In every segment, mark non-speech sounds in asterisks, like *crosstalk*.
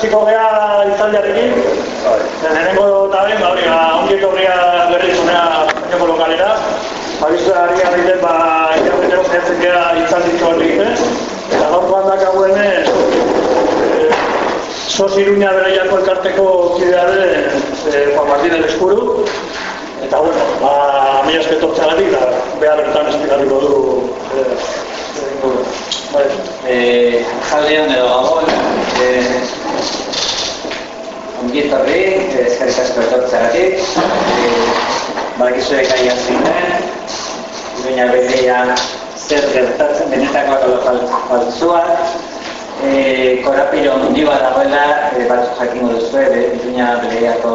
hasiko gea izaldiarekin. Lehenengo eta behin, ba, hori, ba, ongi etorria berriz unea bainoko lokalera. Ba, biztu ari egiten, ba, ikarbetero zehatzen gea izalditzu hori egiten. Eta gaurko handak hauen, eh, sos iruña bere elkarteko kidea den, eh, Juan Martín del Eskuru. Eta, bueno, ba, mi esketortzagatik, da, behar bertan espikarriko du, eh, Bai. Eh, jaldeon edo gabon, eh, ongi etorri, eh, eskerrik asko etortzagatik. Eh, badakizue gaia zein den, Iruña bereia zer gertatzen benetakoak alo faltzua. Eh, korapilo handi bat dagoela, eh, batzuk jakingo duzu, eh, Iruña bereiako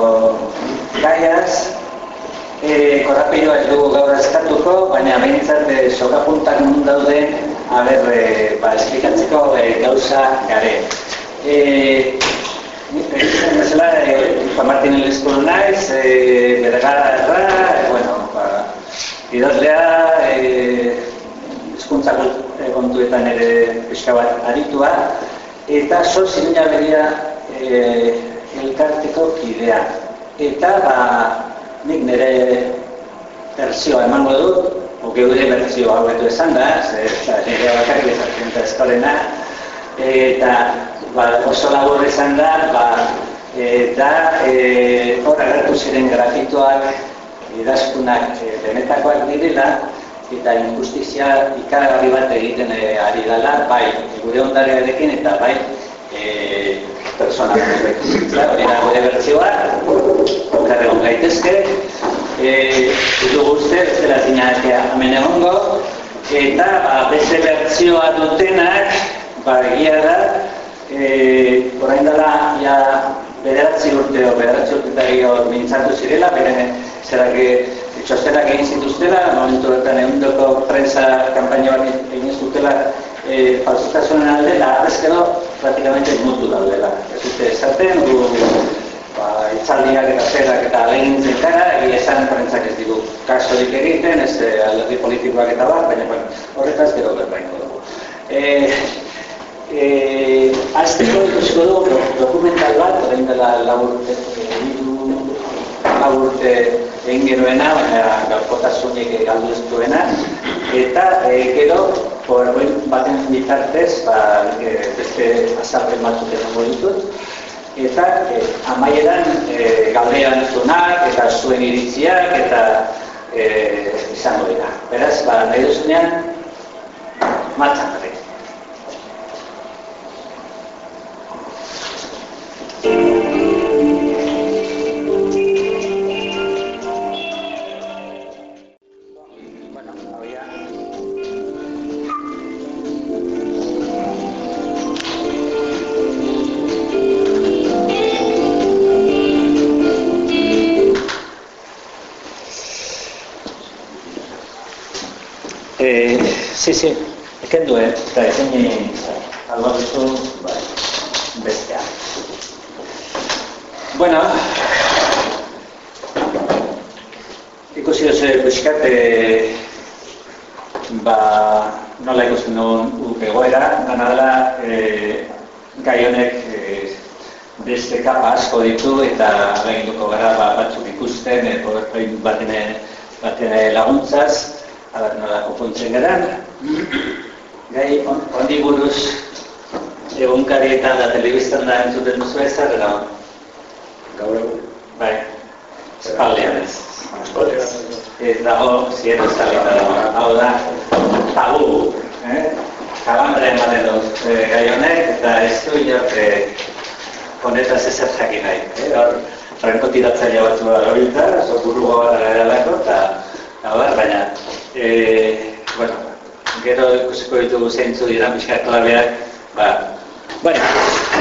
gaiaz. Eh, korrapiloa ez dugu gaur eskatuko, baina behintzat eh, sokapuntak nun dauden, haber, eh, ba, esplikatzeko eh, gauza gare. Eh, Egiten bezala, Juan Martín Elizkuru naiz, eh, bergara erra, eh, bueno, ba, idazlea, eh, hizkuntza eh, kontuetan ere pixka bat aritua, eta sos iruña beria eh, elkarteko kidea. Eta, ba, nik nire bertsioa emango dut, geure bertzio hauetu esan da, ze, nire bakarrik ezatzen eta eskolena, eta ba, oso labur esan da, ba, eta e, hor agertu ziren grafituak idazkunak e, benetakoak direla, eta injustizia ikaragarri bat egiten e, ari dela, bai, gure ondarearekin eta bai, e, persona. Hori da gure bertzioa, okarre hon gaitezke, eh dugu uste ez dela zinatea hemen egongo eta ba, beste bertzioa dutenak ba, egia da eh orain dela ja bederatzi urte bederatzi urte eta mintzatu zirela beren zerake txostenak egin zituztela momentu bertan egundoko prensa kampaina bat egin zutela e, falsutasunen alde eta arrezkero praktikamente mutu daudela ez dute esaten gu ba, itzaldiak eta zerak eta lehin zekara, egia esan prentzak ez digu kasorik egiten, ez e, alderdi politikoak eta bat, baina horretaz gero berbaino dugu. E, e, Azteko ikusiko dugu dokumental bat, orain dela laburte, laburte egin genuena, baina gaurkotasunik galdu ez duena, eta e, gero, PowerPoint baten bitartez, ba, e, beste azalpen batzuk esango ditut, eta e, amaieran e, galdean zunak eta zuen iritziak eta e, izango dira. Beraz, ba, nahi duzunean, martxan gare. Sí, sí, kendu, eh? Eta ezin algo dizu, bai, bestea. Bueno, ikusi duzu pixkat, eh, ba, nola ikusten duen egoera, gana dela, eh, gai honek eh, beste kapa asko ditu eta lehenduko gara ba, batzuk ikusten, eh, powerpoint baten, baten laguntzaz, ala nola konpontzen gara, Gai, ondi buruz egunkarietan da telebistan da entzuten duzu ez gara? Gaur egun. Bai, espaldean ez. Ez dago, zien ez da Hau da, tabu, eh? Kalambre ematen dut eh, gai honek, eta ez du inok eh, honetaz ezer jakin nahi. Eh? Hor, franko tiratzaile batzu da gabiltza, oso buru bat gara eta baina, eh, bueno, gero ikusiko ditugu zeintzu dira pixka klabeak, ba. Bueno,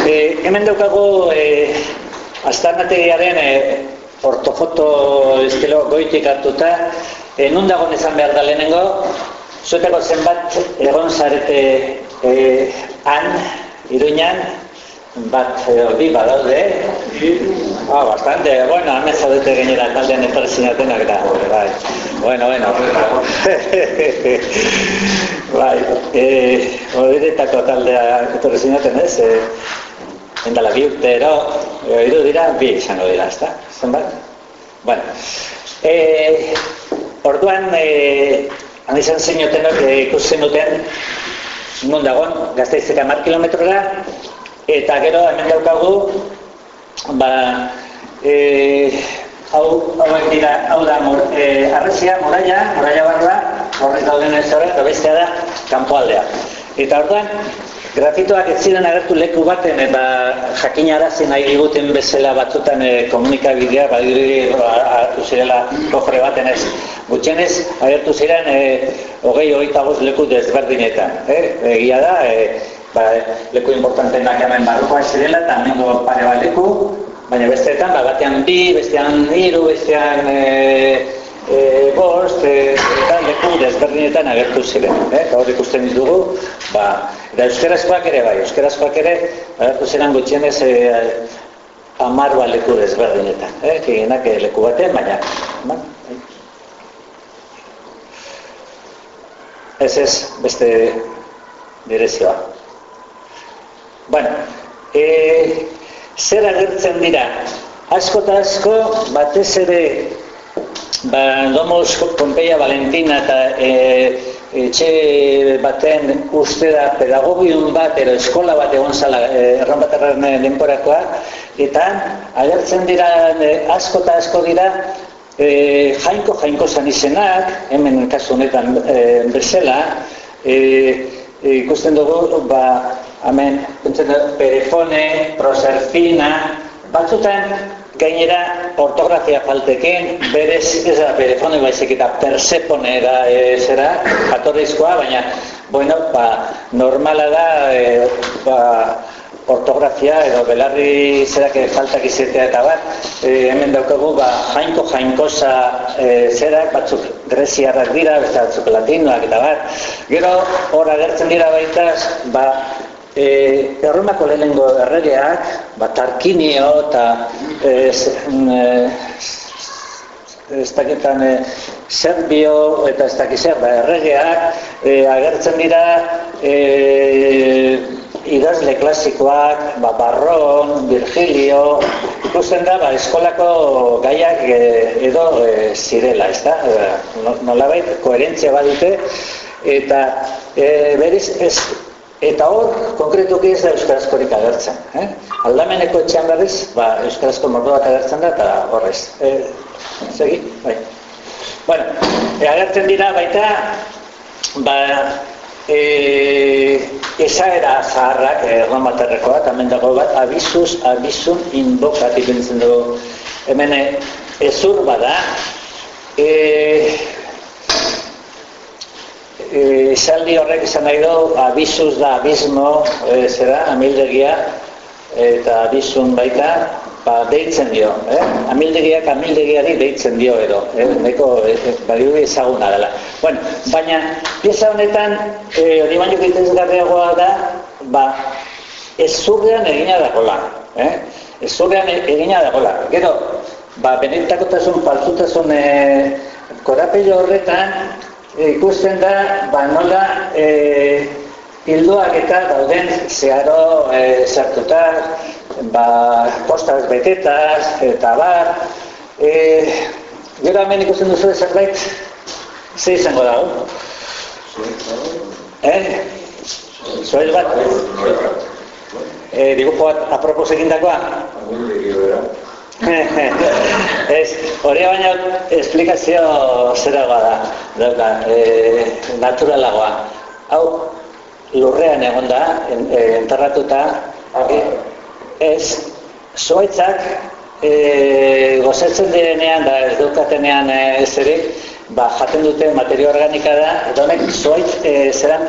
eh, hemen daukago eh, astarnategiaren eh, ortofoto estilo goitik hartuta, eh, nun dagoen izan behar da lehenengo, zuetako zenbat egon zarete eh, han, iruñan, bat hori badaude, ah, bastante, bueno, hemen zaudete gainera taldean etorri zinatenak da, bai, bueno, bueno, *laughs* bai, eh, horietako taldea etorri zinaten ez, eh, endala bi urtero, iru dira, bi izango dira, ezta? Zenbat? Bueno, e, orduan, e, handi izan zeinotenok e, ikusten duten, non dagoen, gazteizek amar kilometrora, eta gero hemen daukagu, ba, e, hau, hau dira, hau da, mor, e, arrezia, moraia, moraia barra, horrez dauden ez eta bestea da, kanpoaldea. Eta orduan, Grafitoak ez ziren agertu leku baten eta jakinarazi nahi diguten bezala batzutan e, komunikabidea badirudi hartu zirela kofre baten ez. Gutxenez agertu ziren e, hogei hogeita leku desberdinetan. E, egia da, e, ba, leku importanteenak hemen barrukoa zirela eta hemen pare bat leku, baina besteetan, ba, batean bi, bestean hiru, bestean e, e, bost, e, eta leku desberdinetan agertu ziren. Eh? Hor ikusten ditugu, ba, eta euskarazkoak ere bai, euskarazkoak ere agertu ziren gutxienez e, amar bat leku desberdinetan. Eh? Kigenak leku batean, baina... Ba, Ez ez, beste direzioa. Bueno, e, zer agertzen dira? Asko eta asko, batez ere ba, domos Pompeia Valentina eta e, etxe baten uste da pedagogiun bat edo eskola bat egon zala e, erran bat denporakoa eta agertzen dira e, asko eta asko dira e, jainko jainko zan izenak hemen kasu honetan e, bezala e, ikusten dugu ba, hemen perefone, proserfina batzutan Gainera, ortografia falteken, berez, ez da, perefone baizik eta persepone da e, zera, jatorrizkoa, baina, bueno, ba, normala da, e, ba, ortografia edo belarri zerak faltak izatea eta bat, e, hemen daukagu, ba, jainko jainkosa e, zerak, batzuk greziarrak dira, batzuk latinoak eta bat, gero, hor agertzen dira baitaz, ba, E, Erromako lehenengo erregeak, bat Tarkinio eta ez, e, ez dakitan e, Serbio eta ez dakizer, ba, erregeak e, agertzen dira e, idazle klasikoak, ba, Barron, Virgilio, ikusten da, ba, eskolako gaiak e, edo e, zirela, ez da? E, nolabait, koherentzia badute, eta e, beriz ez, Eta hor, konkretuki ez da Euskarazkorik agertzen. Eh? Aldameneko etxean berriz, ba, Euskarazko mordoak agertzen da, eta horrez. E, segi? Bai. Bueno, e, agertzen dira baita, ba, e, esaera zaharrak, e, romaterrekoa, eta dago bat, abizuz, abizun inbokat ipentzen dugu. Hemen, ezur bada, e, esaldi horrek izan nahi du, abizuz da abismo, e, zera, amildegia, eta abizun baita, ba, deitzen dio, eh? amildegiak amildegiari deitzen dio edo, eh? neko eh, badiru ezaguna dela. Bueno, baina, pieza honetan, eh, hori baino garriagoa da, ba, ez zurrean egina dagoela, eh? ez zurrean egina dagoela. Gero, ba, benetakotasun, paltutasun, eh, korapello horretan, ikusten da, ba nola, e, hilduak eta dauden zeharo e, zertuta, ba, postaz betetaz, eta bar, e, gero hemen ikusten duzu zerbait, ze izango dago? Eh? Zoel bat? Eh, dibujo bat apropos egindakoa? *laughs* Ez, hori baina esplikazio zera da, dauka, e, naturalagoa. Hau, lurrean egon da, e, enterratuta, e, ez, zuaitzak e, gozatzen direnean, da ez dukatenean ez ere, ba, jaten dute materia organika da, eta honek zuaitz e, zeran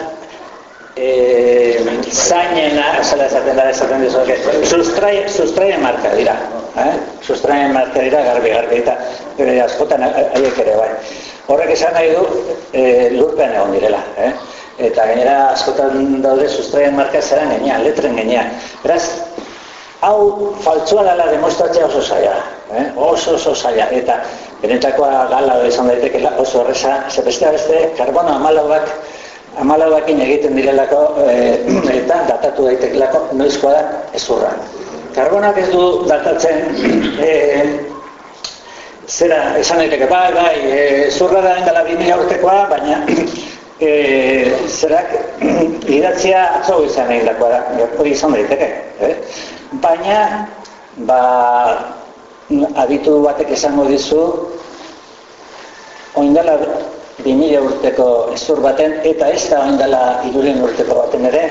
eh, zainena, zela esaten da, esaten dizu, sustraien sustrai marka dira, eh? sustraien marka dira, garbi, garbi, eta e, askotan haiek ere bai. Horrek esan nahi du, e, lurpean egon direla, eh? eta gainera askotan daude sustraien marka zeran genia, letren genia. Beraz, hau faltzua dela demostratzea oso zaila, eh? oso oso zaila, eta benetakoa gala izan daiteke oso horreza, ze beste beste, karbono amalauak amalauakin egiten direlako e, *clears throat* eta datatu daitekelako noizkoa da ezurra. Karbonak ez du datatzen e, zera esan daiteke bai, bai, e, zurra da endala 2000 urtekoa, baina e, zerak idatzia atzo izan egin dakoa da, hori izan daiteke. Eh? Baina, ba, aditu batek esango dizu, oindala 2000 urteko ezur baten, eta ez da oindala iruren urteko baten ere,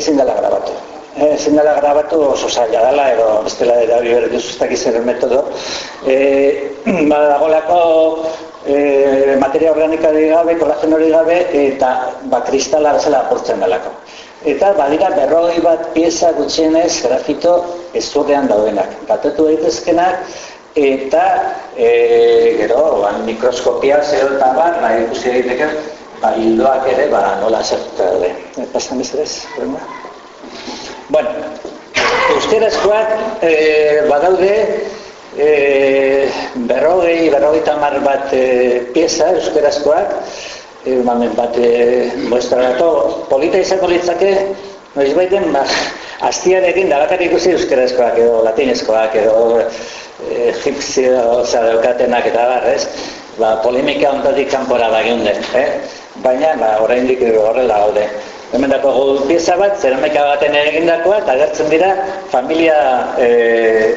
ezin dela grabatu. Ezin dela grabatu oso zaila dela, edo bestela da hori berdu zuztak izan metodo. *clears throat* E, ba, dagolako e, materia organika gabe, kolagen hori gabe, eta ba, kristala bezala apurtzen delako. Eta badira berroi bat pieza gutxienez grafito ezurrean daudenak. Batetu daitezkenak, eta e, gero ban, mikroskopia zer eta bat nahi ikusi egiteke ba, ere ba, nola zertuta daude pasan ez bueno euskarazkoak e, badaude e, berrogei berrogei tamar bat e, pieza euskarazkoak e, mamen bat e, muestrarato polita izango litzake noiz baiten ba, astiarekin dalakar ikusi euskarazkoak edo latinezkoak edo egipzio oza daukatenak eta bar, ez? Ba, polemika ontatik kanpora da eh? Baina, ba, oraindik horrela gaude. Hemen dako pieza bat, zeramika baten egindakoa, eta agertzen dira familia e,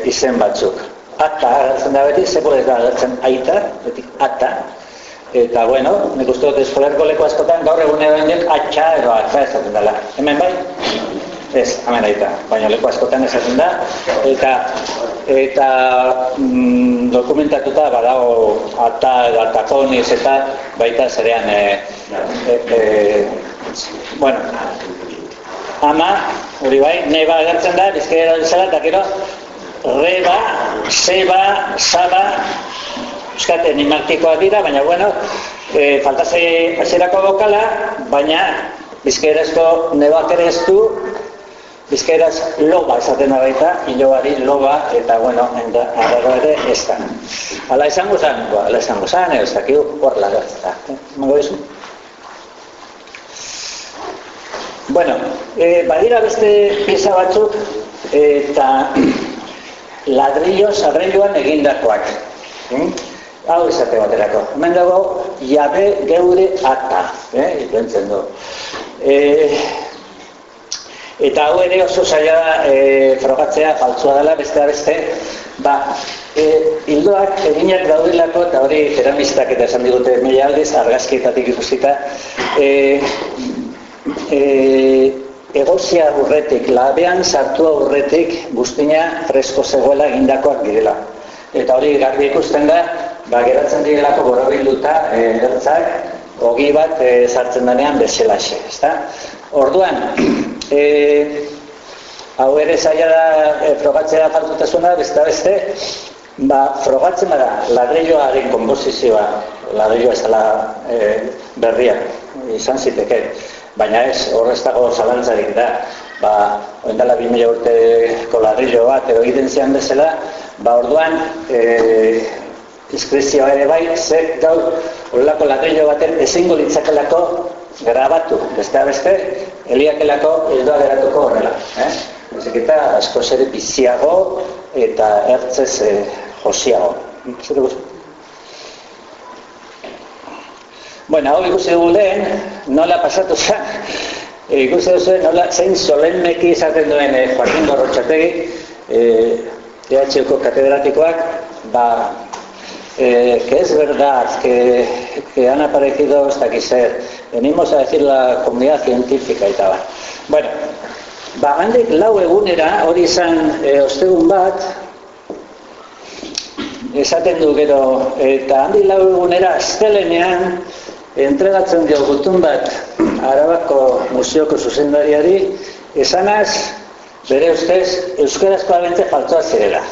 izen batzuk. Ata agertzen da beti, sekule ez da agertzen aita, beti ata. Eta, bueno, nik uste dut eskolerko leku askotan, gaur egun edo atxa edo atza ezaten dela. Hemen bai? Ez, hemen aita, baina leku askotan ezaten da. Eta eta mm, dokumentatuta badago ata altakoniz eta baita zerean e, e, e, bueno ama, hori bai, neba agertzen da, bizkaira dizela, eta gero reba, seba, saba euskate animaltikoak dira, baina bueno e, faltazei hasierako bokala, baina ere ez du Bizkairaz loba esaten da baita, hilobari loba, eta bueno, enda, arraro ere ez da. Ala esango zan, ba, ala esango zan, ez dakiu, hor lagartza. Eh? Mango izu? Bueno, eh, badira beste pieza batzuk, eta *clears throat* ladrillo sarreiloan egindakoak. Hmm? Hau esate baterako. Hemen dago, jabe geure ata. Eh? Ikentzen du. Eh, Eta hau ere oso zaila da e, frogatzea faltzua dela beste beste, ba, e, hildoak eginak daudelako eta hori ceramistak eta esan digute mila aldiz argazkietatik ikusita, e, e, egozia urretik, labean sartua urretik guztina fresko zegoela egindakoak direla. Eta hori garbi ikusten da, ba, geratzen direlako borabilduta e, ertzak, ogi bat e, sartzen denean bezelaxe, ezta? Orduan, e, hau ere zaila da e, frogatzea faltutasuna, beste beste, ba, frogatzen bada, ladrilloaren komposizioa, ladrilloa ez dela e, berria, izan ziteke, baina ez, horrez dago zalantzarik da, ba, oindala 2000 urteko ladrillo bat, edo egiten zian bezala, ba, orduan, e, diskrezioa ere bai, ze gaur, horrelako ladrillo baten ezingo litzakelako grabatu, beste beste, eliakelako hildoa geratuko horrela. Eh? Ezik eta asko ere biziago eta ertzez eh, josiago. Zer Bueno, hau ikusi dugu lehen, nola pasatu zen, e, ikusi dugu nola zein solenneki izaten duen e, Joaquín Gorrotxategi, e, EHUko katedratikoak, ba, eh, que es verdad que, que han aparecido hasta aquí ser, venimos a decir la comunidad científica y tal. Bueno, ba, handik lau egunera, hori izan e, ostegun bat, esaten du gero, eta handik lau egunera, astelenean, entregatzen dio gutun bat, Arabako Museoko zuzendariari, esanaz, bere ustez, euskarazko abente faltoa zirela.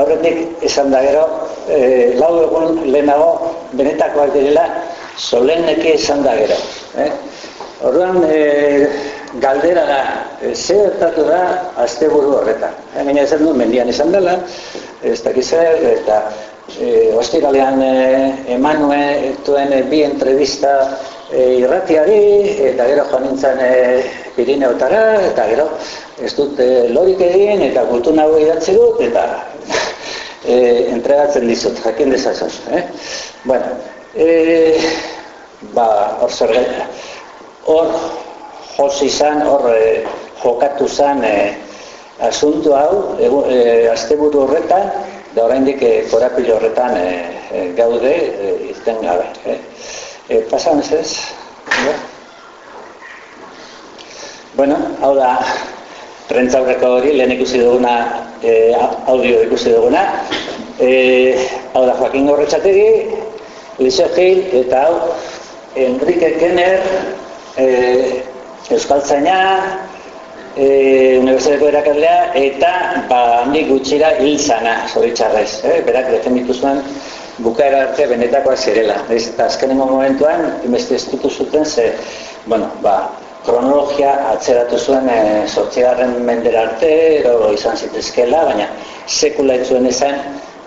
Aurretik esan da gero, e, lau egun lehenago benetakoak direla, solenneki esan da gero. Eh? Orduan, e, galdera da, e, ze ertatu da, azte buru horretan. Baina esan du, mendian esan dela, ez dakizer, eta e, ostiralean e, emanue etuen bi entrevista e, irratiari, eta gero joan nintzen e, Pirineotara, eta gero ez dut e, lorik egin, eta gutu nago idatzi dut, eta *laughs* e, entregatzen dizut, jakin dezazuz. Eh? Bueno, e, ba, hor zer hor jos izan, hor e, jokatu zan e, asuntu hau, e, asteburu horretan, da oraindik e, korapilo horretan e, e, gaude e, izten gabe. Eh? E, pasa mesez? Bueno, hau da, prentzaurreko hori, lehen ikusi duguna, e, audio ikusi duguna. E, hau da, Joaquin Gorretxategi, Lise Gil, eta hau, Enrique Kenner, e, Euskal e, Unibertsitateko erakadlea, eta ba, handik gutxira hil zana, zoritxarrez. Eh? Berak defenditu zuen, bukaera arte benetakoa zirela. Ez, eta azkenengo momentuan, inbesti estutu zuten, ze, bueno, ba, kronologia atzeratu zuen e, eh, sortzigarren mendera arte, ero izan zitezkela, baina sekula zuen esan,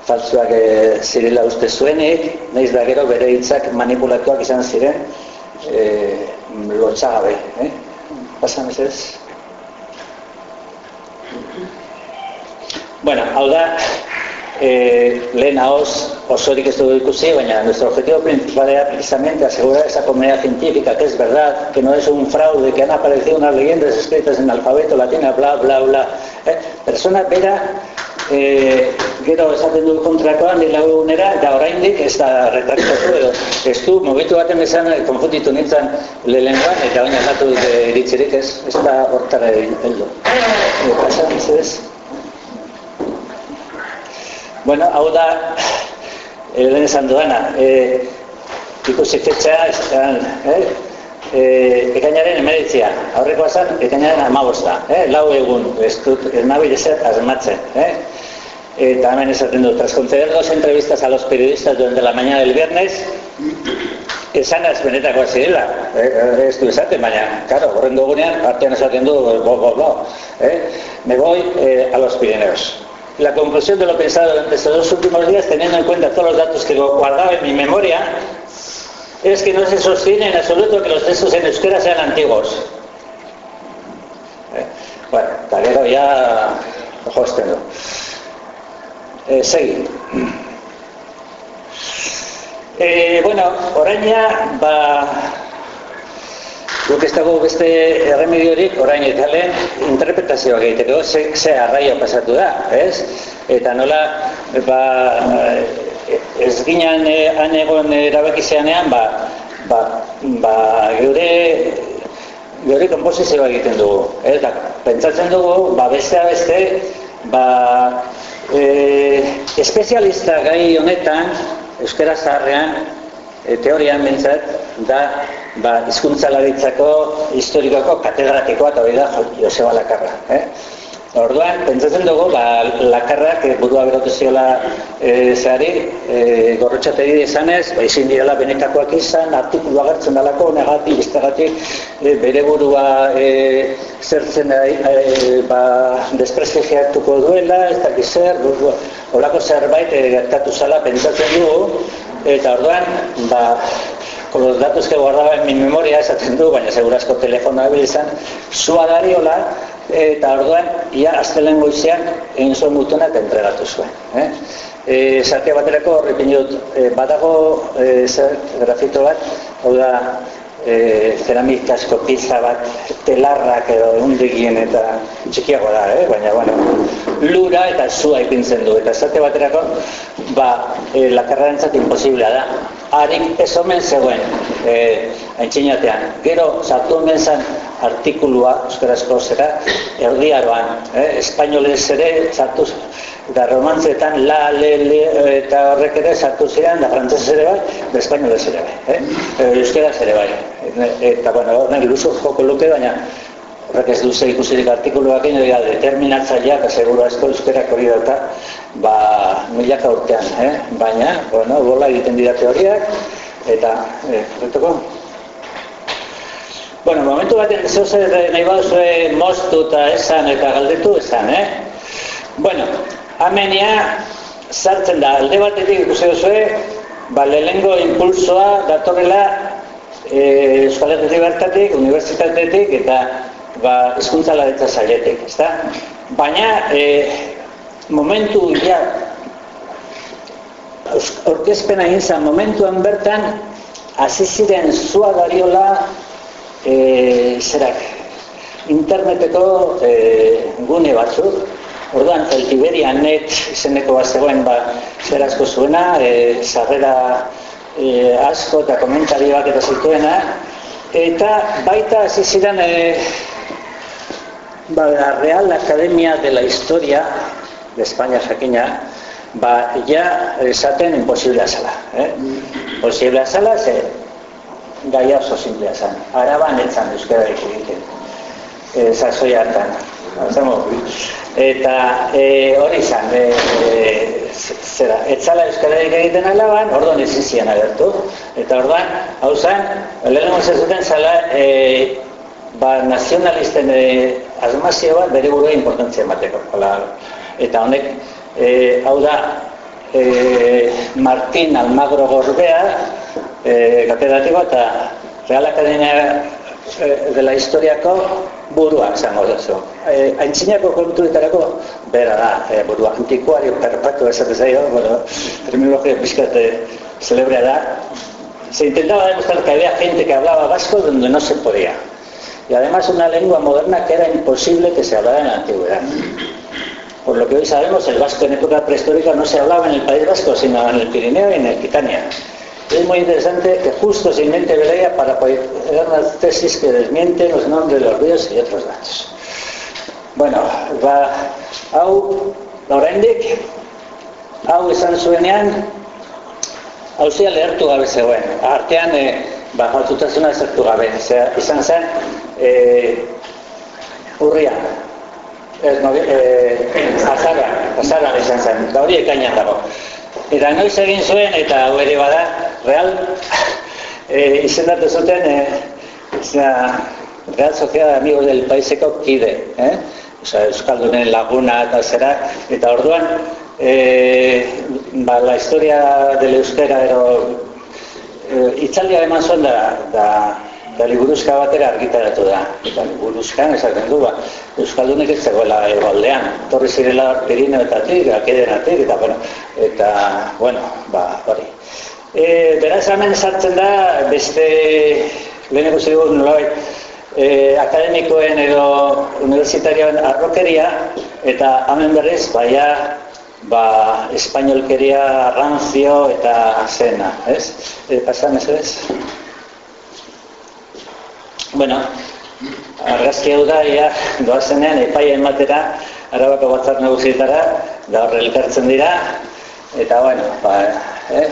faltzuak e, zirela uste zuenik, nahiz da gero bere hitzak manipulatuak izan ziren, e, lotxagabe. Eh? Pasan ez ez? Bueno, hau da, eh, lehen haoz osorik ez dugu ikusi, baina nuestro objetivo principal era precisamente asegurar esa comunidad científica que es verdad, que no es un fraude, que han aparecido unas leyendas escritas en alfabeto latino, bla, bla, bla. Eh? Persona bera, eh, gero esaten du kontrakoan, nila egunera, da oraindik ez da retraktatu edo. Ez du, mobitu baten esan, konfunditu nintzen lehenguan, eta baina zatu eritzirik ez, ez da hortara heldu. Eh, pasa, ez Bueno, hau da, e, lehen esan duena, e, ikusi fetxea, eh? E, ekainaren emeditzia, aurreko esan, ekainaren amabosta, eh? lau egun, ez dut, ez nabi dezer, azmatzen. Eh? Eta hemen esaten dut, tras conceder dos entrevistas a los periodistas durante la mañana del viernes, esan ez benetako zirela, eh, ez du esaten, baina, karo, horren dugunean, artean esaten du, bo, bo, bo, eh? me voy eh, a los Pirineos. La conclusión de lo pensado durante estos dos últimos días, teniendo en cuenta todos los datos que guardaba en mi memoria, es que no se sostiene en absoluto que los textos en euskera sean antiguos. Eh, bueno, talero ya hostengo. Eh, seguir. Eh, bueno, oraina, ba, Guk ez dago beste erremediorik orain eta lehen interpretazioa egiteko ze, ze arraio pasatu da, ez? Eta nola, ba, ez ginen eh, han egon erabekizeanean, ba, ba, ba, geure, geure komposizioa egiten dugu. Eta pentsatzen dugu, ba, beste beste, ba, e, espezialista gai honetan, euskera zaharrean, e, teorian bintzat, da ba, izkuntzalaritzako historikoko katedratikoa eta hori da Joseba Lakarra. Eh? Orduan, pentsatzen dugu, ba, lakarrak e, burua berotu ziola e, zehari, e, gorrotxategi izanez, ba, izin direla benetakoak izan, artikulu agertzen dalako, negatik, iztegatik, e, bere burua e, zertzen e, ba, desprestigiatuko duela, ez dakiz zer, horako zerbait e, gertatu zala pentsatzen dugu, eta orduan, ba, con los datos que guardaba en mi memoria, esaten du, baina segurazko telefonoa izan, zua dariola, eta orduan, ia aztelen goizean, egin zuen gutuna eta entregatu zuen. Eh? E, Zarte baterako horrekin dut, e, badago e, zer, grafito bat, hau da, e, ceramikasko pizza bat, telarrak edo undegien eta txikiago da, eh? baina, bueno, lura eta zua ipintzen du. Eta zate baterako, ba, e, lakarrarentzat imposiblea da harik ez omen zegoen e, aintzinatean. Gero, sartu omen zen artikulua, euskarazko zera, erdiaroan, eh, espainolez ere, sartu da romantzetan, la, le, le, eta horrek ere sartu ziren, da frantzese ere bai, da espainolez ere bai, eh? euskaraz ere bai. Eta, bueno, nahi luzo joko luke, baina horrek ez duze ikusirik artikuluak egin, dira, determinatzaileak, seguru asko euskerak hori dauka, ba, milaka urtean, eh? baina, bueno, bola egiten dira teoriak, eta, eh, retoko? Bueno, momentu batean, zeu zer nahi bauzue moztu eta esan eta galdetu esan, eh? Bueno, amenia sartzen da, alde batetik ikusi duzue, ba, lehengo impulsoa datorrela e, Euskal Herri bertatik, unibertsitatetik eta ba, eskuntza laretza zailetik, ezta? Baina, e, momentu ja, orkezpena egin zen momentuan bertan, hasi ziren zua dariola, e, zerak, interneteko e, gune batzuk, Orduan, Celtiberia net izeneko bat zegoen ba, zer asko zuena, e, sarrera e, asko eta komentarioak eta zituena, eta baita hasi ziren e, ba, la Real Academia de la Historia de España jakina, ba, ja esaten imposiblea zala. Eh? Imposiblea zala, ze gaia oso simplea zan. Araban etzan euskara egiten. E, zazoi hartan. Eta e, hori izan, e, e, zera, etzala euskararik egiten alaban, orduan ez izien agertu. Eta orduan, hau zen, lehenengo zuten zala, e, ba, nazionalisten e, azmazio bat bere burua importantzia emateko. Eta honek, e, hau da, e, Martin Almagro Gorbea, e, katedratiko, eta Real Academia e, dela historiako burua izango duzu. Eh, aintzinako kontuetarako bera da, eh, burua antikuario perpetuo esate zaio, bueno, terminologia pizkate celebrea da. Se intentaba demostrar que había gente que hablaba vasco donde no se podía. Y además una lengua moderna que era imposible que se hablara en la antigüedad. Por lo que hoy sabemos, el vasco en época prehistórica no se hablaba en el País Vasco, sino en el Pirineo y en el Quitania. Es muy interesante que justo se invente Belaya para poder dar una tesis que desmiente los nombres de los ríos y otros datos. Bueno, va hau oraindik hau izan zuenean hauzia lehertu gabe zegoen. Artean e, ba faltutasuna zertu gabe. Zera, izan zen e, urria. Ez, no, e, azara, azara izan zen. Da hori ekainan dago. Eta noiz egin zuen, eta hau ere bada, real, *laughs* e, izendatu zuten, e, Real Sociedad Amigos del Paiseko kide, eh? Osa, Euskaldunen laguna eta zera, eta orduan, e, ba, la historia del euskera ero, e, itzaldia eman zuen da, da Eta liburuzka batera argitaratu da. Eta liburuzkan esaten du, ba, Euskaldunek ez zegoela ebaldean. Torri zirela Pirineoetatik, Akedenatik, eta, bueno, eta, bueno, ba, hori. E, beraz, hemen sartzen da, beste, leheneko zigur, nolabait, e, akademikoen edo universitarioen arrokeria, eta hemen berriz, baia, ba, espainolkeria, ranzio eta zena, ez? E, pasan ez ez? Bueno, argazki hau da, ia, doazenean, epaia ematera, arabako batzak nagusietara, da horre elkartzen dira, eta, bueno, ba, eh?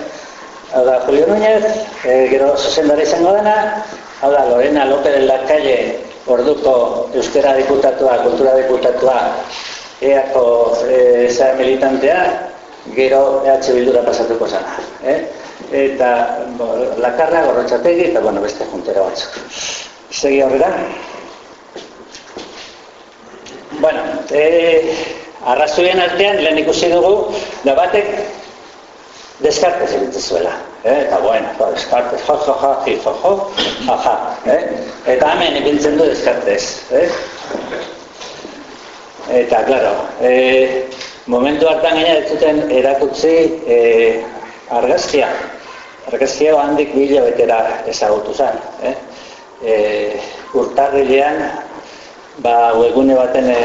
Hau da, Julio Núñez, eh, gero zuzendari izango dena, hau da, Lorena López de la Calle, orduko euskera diputatua, kultura diputatua, eako eh, zera militantea, gero EH Bildura pasatuko zana. Eh? Eta, bo, lakarra, gorrotxategi, eta, bueno, beste juntera batzuk. Segi horrela. Bueno, e, arrazoien artean lehen ikusi dugu, da batek deskartez egiten zuela. Eh? Eta bueno, ba, deskartez, jo, jo, jo, jo, jo, jo, jo, eh? Eta hemen ibiltzen du deskartez. Eh? Eta, klaro, e, eh, momentu hartan gaina ez zuten erakutsi e, argazkia. Argazkia handik bila betera ezagutu zen. Eh? E, urtarrilean ba, webgune baten e,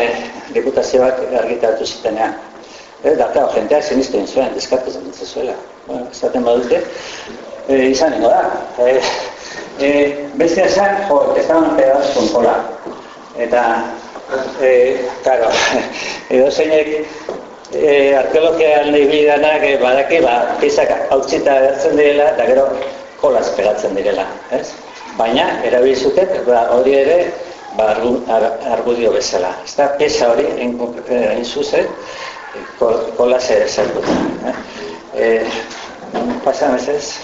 diputazioak argitaratu zitenean. E, da, claro, jenteak sinisten zuen, deskartu zen zuela. Bueno, esaten badute, e, izan ingo da. E, e, beste esan, jo, ez da pedaz konpola. Eta, e, claro, *laughs* edo zeinek e, arkeologia nahi bidanak e, badaki, ba, pizak hautsita bertzen direla, eta gero kolaz pegatzen direla. Ez? Baina erabili zuten ba, hori ere ba, argudio bezala. Ez da, pesa hori, hain zuzen, kola zer zertu. Eh? Eh, pasan ez ez?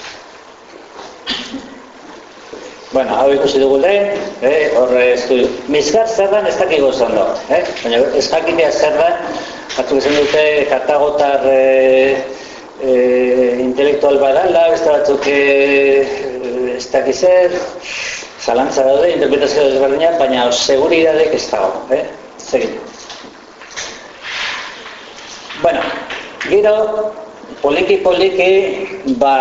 Bueno, hau ikusi dugu lehen, eh, horre ez du, mizgar zer dan ez dakik gozan do, eh? baina ez dakitea zer dan, batzuk esan dute, kartagotar eh, eh, intelektual badala, beste batzuk eh, ez dakiz zer, zalantza daude, interpretazio desberdinak, baina seguridadek ez dago, eh? Zegin. Bueno, gero, poliki-poliki, ba,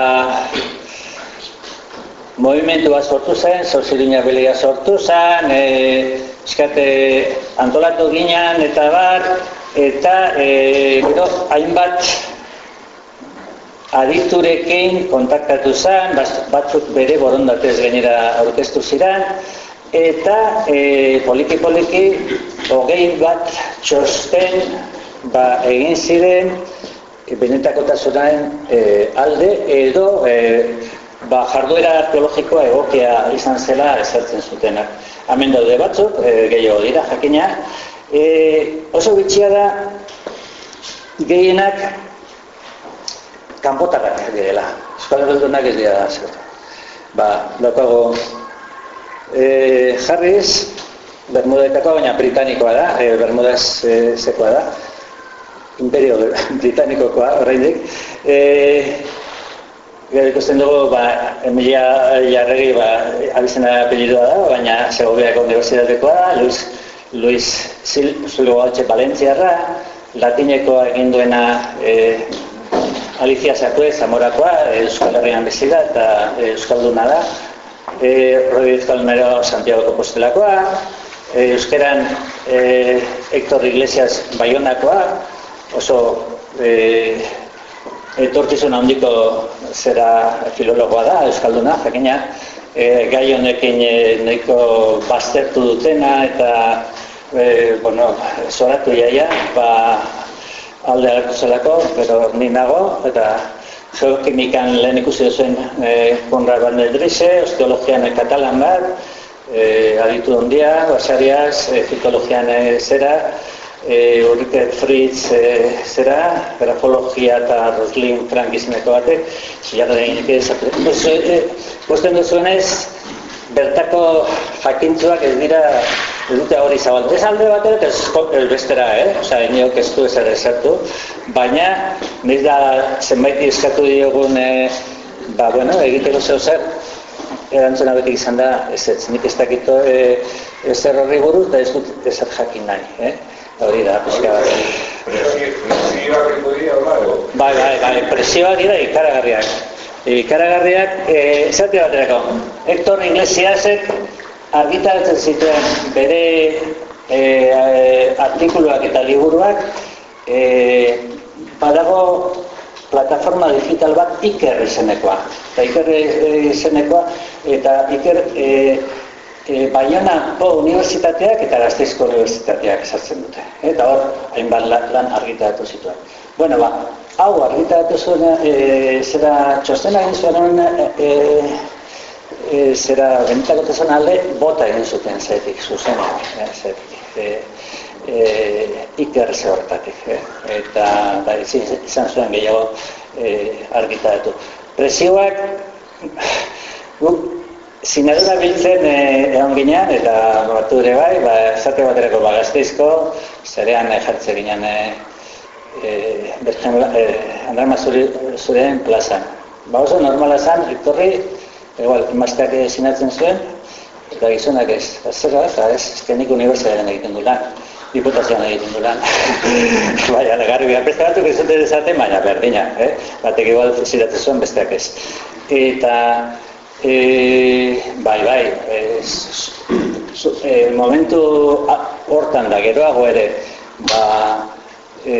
movimentua sortu zen, Zorziduina belia sortu zen, e, eskate antolatu ginean eta bar, eta e, gero, hainbat aditurekin kontaktatu zen, batzuk bere borondatez gainera aurkeztu ziren, eta e, poliki poliki hogei bat txosten ba, egin ziren e, benetakotasunaren e, alde edo e, ba, jarduera arkeologikoa egokia izan zela ezartzen zutenak. Hemen daude batzuk, e, gehiago dira, jakina. E, oso bitxia da, gehienak kanpotarrak direla. Euskal Herraldunak ez dira zer. Ba, daukago e, jarriz, Bermudetako, baina britanikoa da, e, Bermudez e, zekoa da, imperio *laughs* britanikokoa, horreindik. E, Gero ikusten dugu, ba, Emilia Jarregi, ba, abizena apelidua da, baina Segoviako Universitatekoa da, Luis, Luis Zulgoatxe Valentziarra, latinekoa egin duena e, Alicia Sakue, Zamorakoa, Euskal Herrian bizi da, eta Euskalduna da, e, Rodríguez Calmero Santiago Compostelakoa, e, Euskeran e, Héctor Iglesias Bayonakoa, oso e, etorkizun handiko zera filologoa da, Euskalduna, jakina, e, gai honekin e, nahiko baztertu dutena eta e, bueno, zoratu jaia, ba, alde agertu zelako, pero ni nago, eta geokimikan lehen ikusi duzuen e, Konrad Van der Drise, osteologian katalan bat, e, aditu ondia, basariaz, e, fitologian e, zera, e, Ulrike Fritz e, zera, grafologia eta Roslin frankizmeko batek, zilarra egin ez Posten duzuenez, bertako jakintzuak ez dira ez dute hori zabaldu. Ez alde batek ez, ez bestera, eh? Osa, iniok ez du ezer ezertu, baina niz da zenbait eskatu diogun e, ba, bueno, egiteko zeu zer, erantzuna beti izan da, ez ez, nik ez dakito e, ezer horri buruz, da ez dut ezer jakin nahi, eh? hori da, pixka bat. Presioak dira, Bai, bai, bai, presioak dira ikaragarriak. Ikaragarriak, eh, esate baterako, Hector Iglesiasek argitaratzen zituen bere eh, artikuluak eta liburuak eh, badago plataforma digital bat Iker izenekoa. Eta Iker izenekoa, eta Iker eh, e, Baianako unibertsitateak eta Gazteizko unibertsitateak sartzen dute. Eta hor, hainbat lan argitaratu zituen. Bueno, ba, hau argitaratu zuen, e, zera txostena egin zuen, e, e, zera benetako tezan alde, bota egin zuten zetik, zuzena, e, zetik. E, e, iker ze horretatik. E, eta ba, izan zuen gehiago e, argitaratu. Presioak, Sinadura biltzen eh, egon ginean, eta batu ere bai, ba, esate baterako bagazteizko, zerean eh, jartze ginean eh, eh, bertzen, eh, andarma zuren plazan. Ba oso normala zen, iktorri, igual, emazteak sinatzen zuen, eta gizonak ez, zer eta ez, ez nik unibertsitatean egiten du lan, diputazioan egiten du lan. *laughs* bai, alegarri behar, beste batzuk ez dute dezaten, baina berdina, eh? batek igual ziratzen zuen, besteak ez. Eta, E, bai, bai, e, e, momentu hortan da, geroago ere, ba, e,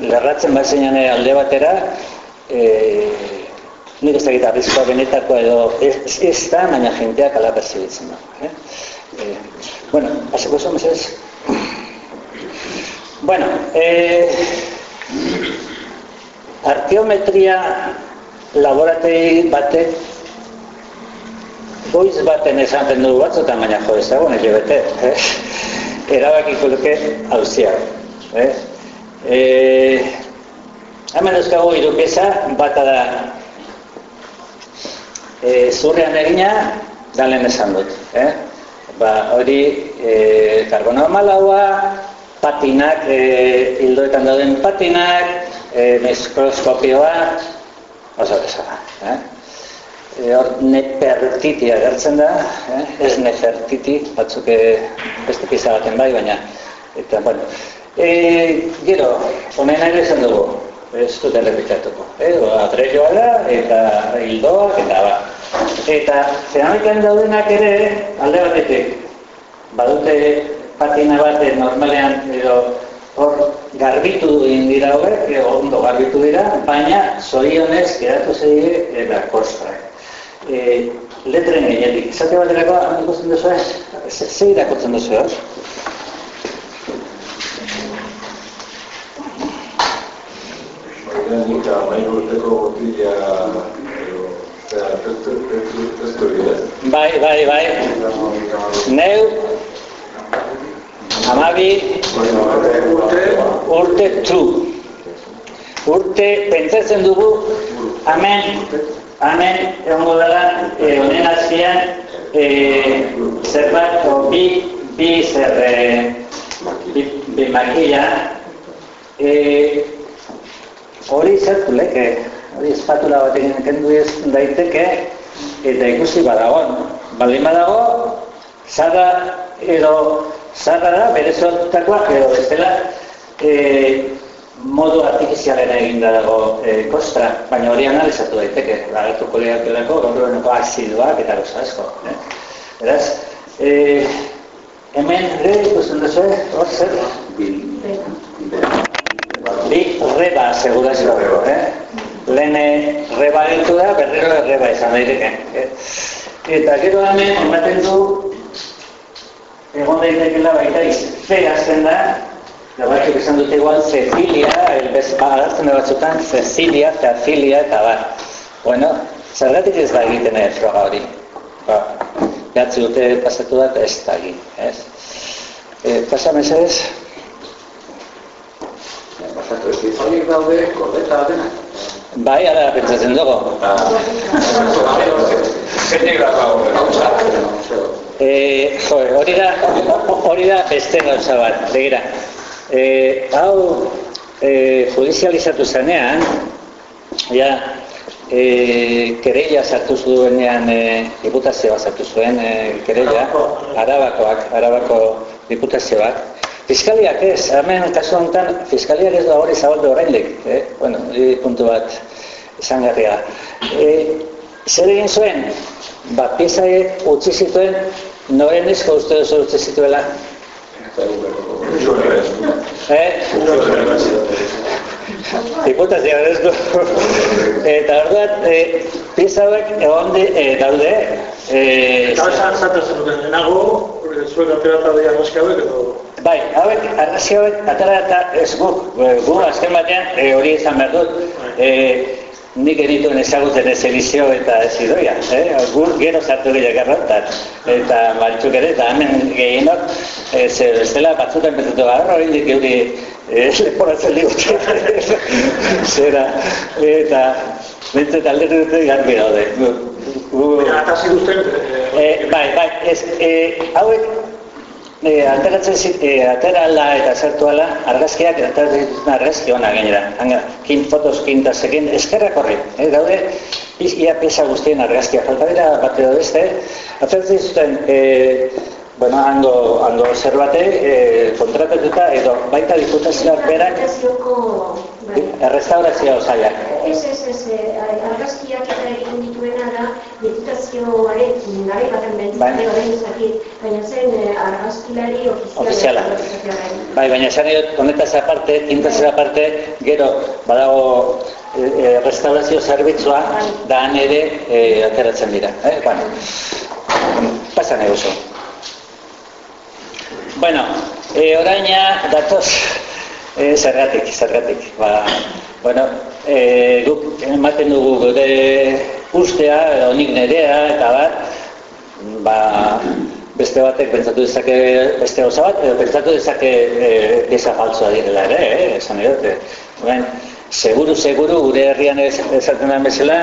lerratzen bat alde batera, e, nik ez da arrizkoa benetako edo ez, ez da, baina jenteak ala percibitzen da. Eh? E, bueno, paseko zuen, ez? Bueno, e, arkeometria laborategi batek goiz baten esan dugu batzutan, baina jo ez dago, nire bete, eh? erabakiko luke hauzia. Eh? E, hemen euskago irukeza, bata da e, zurrean egina, dalen esan dut. Eh? Ba, hori e, karbono malaua, patinak, e, hildoetan dauden patinak, e, mikroskopioa, oso bezala. Eh? E, hor nefertiti agertzen da, eh? ez nefertiti, batzuk beste pizza baten bai, baina, eta, bueno. E, gero, honen ere esan dugu, ez dut errepikatuko, eh? atrelloa da, eta hildoak, eta ba. Eta zenamikan daudenak ere, alde batetik, badute patina bat normalean, edo hor garbitu egin dira hauek, ondo garbitu dira, baina zorionez geratu zeide eta kostrak e, letren gehietik. Zate bat erako, hamen ikusten duzu ez? Zer irakotzen duzu ez? Nik amain urteko botila Bai, bai, bai. Neu, amabi, urte tu. Urte, pentsatzen dugu, amen, Hemen, egongo dela, eh, azpian, eh, zerbait, o, bi, bi zer, eh, bi, bi makila, eh, hori zertu leke, hori espatula bat egin kendu ez daiteke, eta ikusi badago, baldin badago, zara, edo, zara da, bere sortutakoa, edo bestela, eh, modu artifizialen egin da dago e, kostra, baina hori analizatu daiteke, lagartuko lehakelako, gaur aziduak eta gauza asko. Eh? Eraz, e, hemen ere ikusten duzu, hor zer? Bi reba segurazko, eh? Lehen reba gertu da, berrero reba izan daiteke. Eh? Eta gero hemen, ematen du, egon daitekela baita izfe azten da, Da batzuk esan dute igual Cecilia, el agartzen da batzutan Cecilia, Cecilia eta bat. Bueno, zergatik ez da egiten ez froga hori. Ba, behatzi dute pasatu bat ez da egin, ez? E, pasa mesedez? Pasatu ez dizonik daude, kordeta batena. Bai, ara pentsatzen dugu. Gau, Eh, hori da, hori da beste gauza bat, begira. E, hau e, judizializatu zenean, ja, e, kereia sartu zuenean e, diputazioa sartu zuen e, kereia, arabakoak, arabako diputazioak. Fiskaliak ez, hemen kasu honetan, fiskaliak ez da hori zabaldu horreindik, eh? bueno, puntu bat izan garria. E, zer egin zuen? Ba, piezai utzi zituen, noren izko uste duzu utzi zituela? Eh? Diputazioa dezko. Eta orduan, e, pieza hauek egon e, daude. E, Eta esan zaten zen denago, zuek atera eta dira hauek edo... Bai, hauek, argazki hauek, atara eta ez guk, gu azken batean, e, hori izan behar dut, e, nik erituen ezagutzen ez edizio eta ez idoia, eh? Gur gero sartu gehiago garrantzat, eta batzuk ere, eta hemen gehienok, e, zer bestela batzutan bezatu gara, hori dik euri e, *laughs* leporatzen digute, *laughs* zera, eta bintzat alderri dute garbi daude. Baina, eta ziduzten... Bai, bai, ez, e, hauek, E, ateratzen zit, e, aterala eta zertu ala, argazkiak ateratzen zituzten argazki hona gainera. Hanga, kin fotos, kin tasekin, eskerrak horri. E, daude, ia pieza guztien argazkia falta dira, bat edo beste. Ateratzen zituzten, e, bueno, hango, hango zerbate, e, kontratatuta, edo baita diputazioak berak, errestaurazio osaiak. Ez, ez, ez, argazkiak eta egiten dituena da, diputazioaren gari baten bentzate, bai. ezakit, baina zen argazkilari ofiziala. Bai, baina esan dut, honetaz aparte, tintaz aparte, gero, badago e, restaurazio zerbitzua, bai. da han ere e, ateratzen dira. Eh? Bueno, pasan eguzo. Bueno, e, oraina datoz, E, zergatik, zergatik. Ba, bueno, e, guk ematen dugu gure ustea, edo nik nerea, eta bat, ba, beste batek pentsatu dezake beste gauza bat, edo pentsatu dezake e, pieza faltzua direla ere, eh, esan edote. Ben, seguru, seguru, gure herrian esaten da bezala,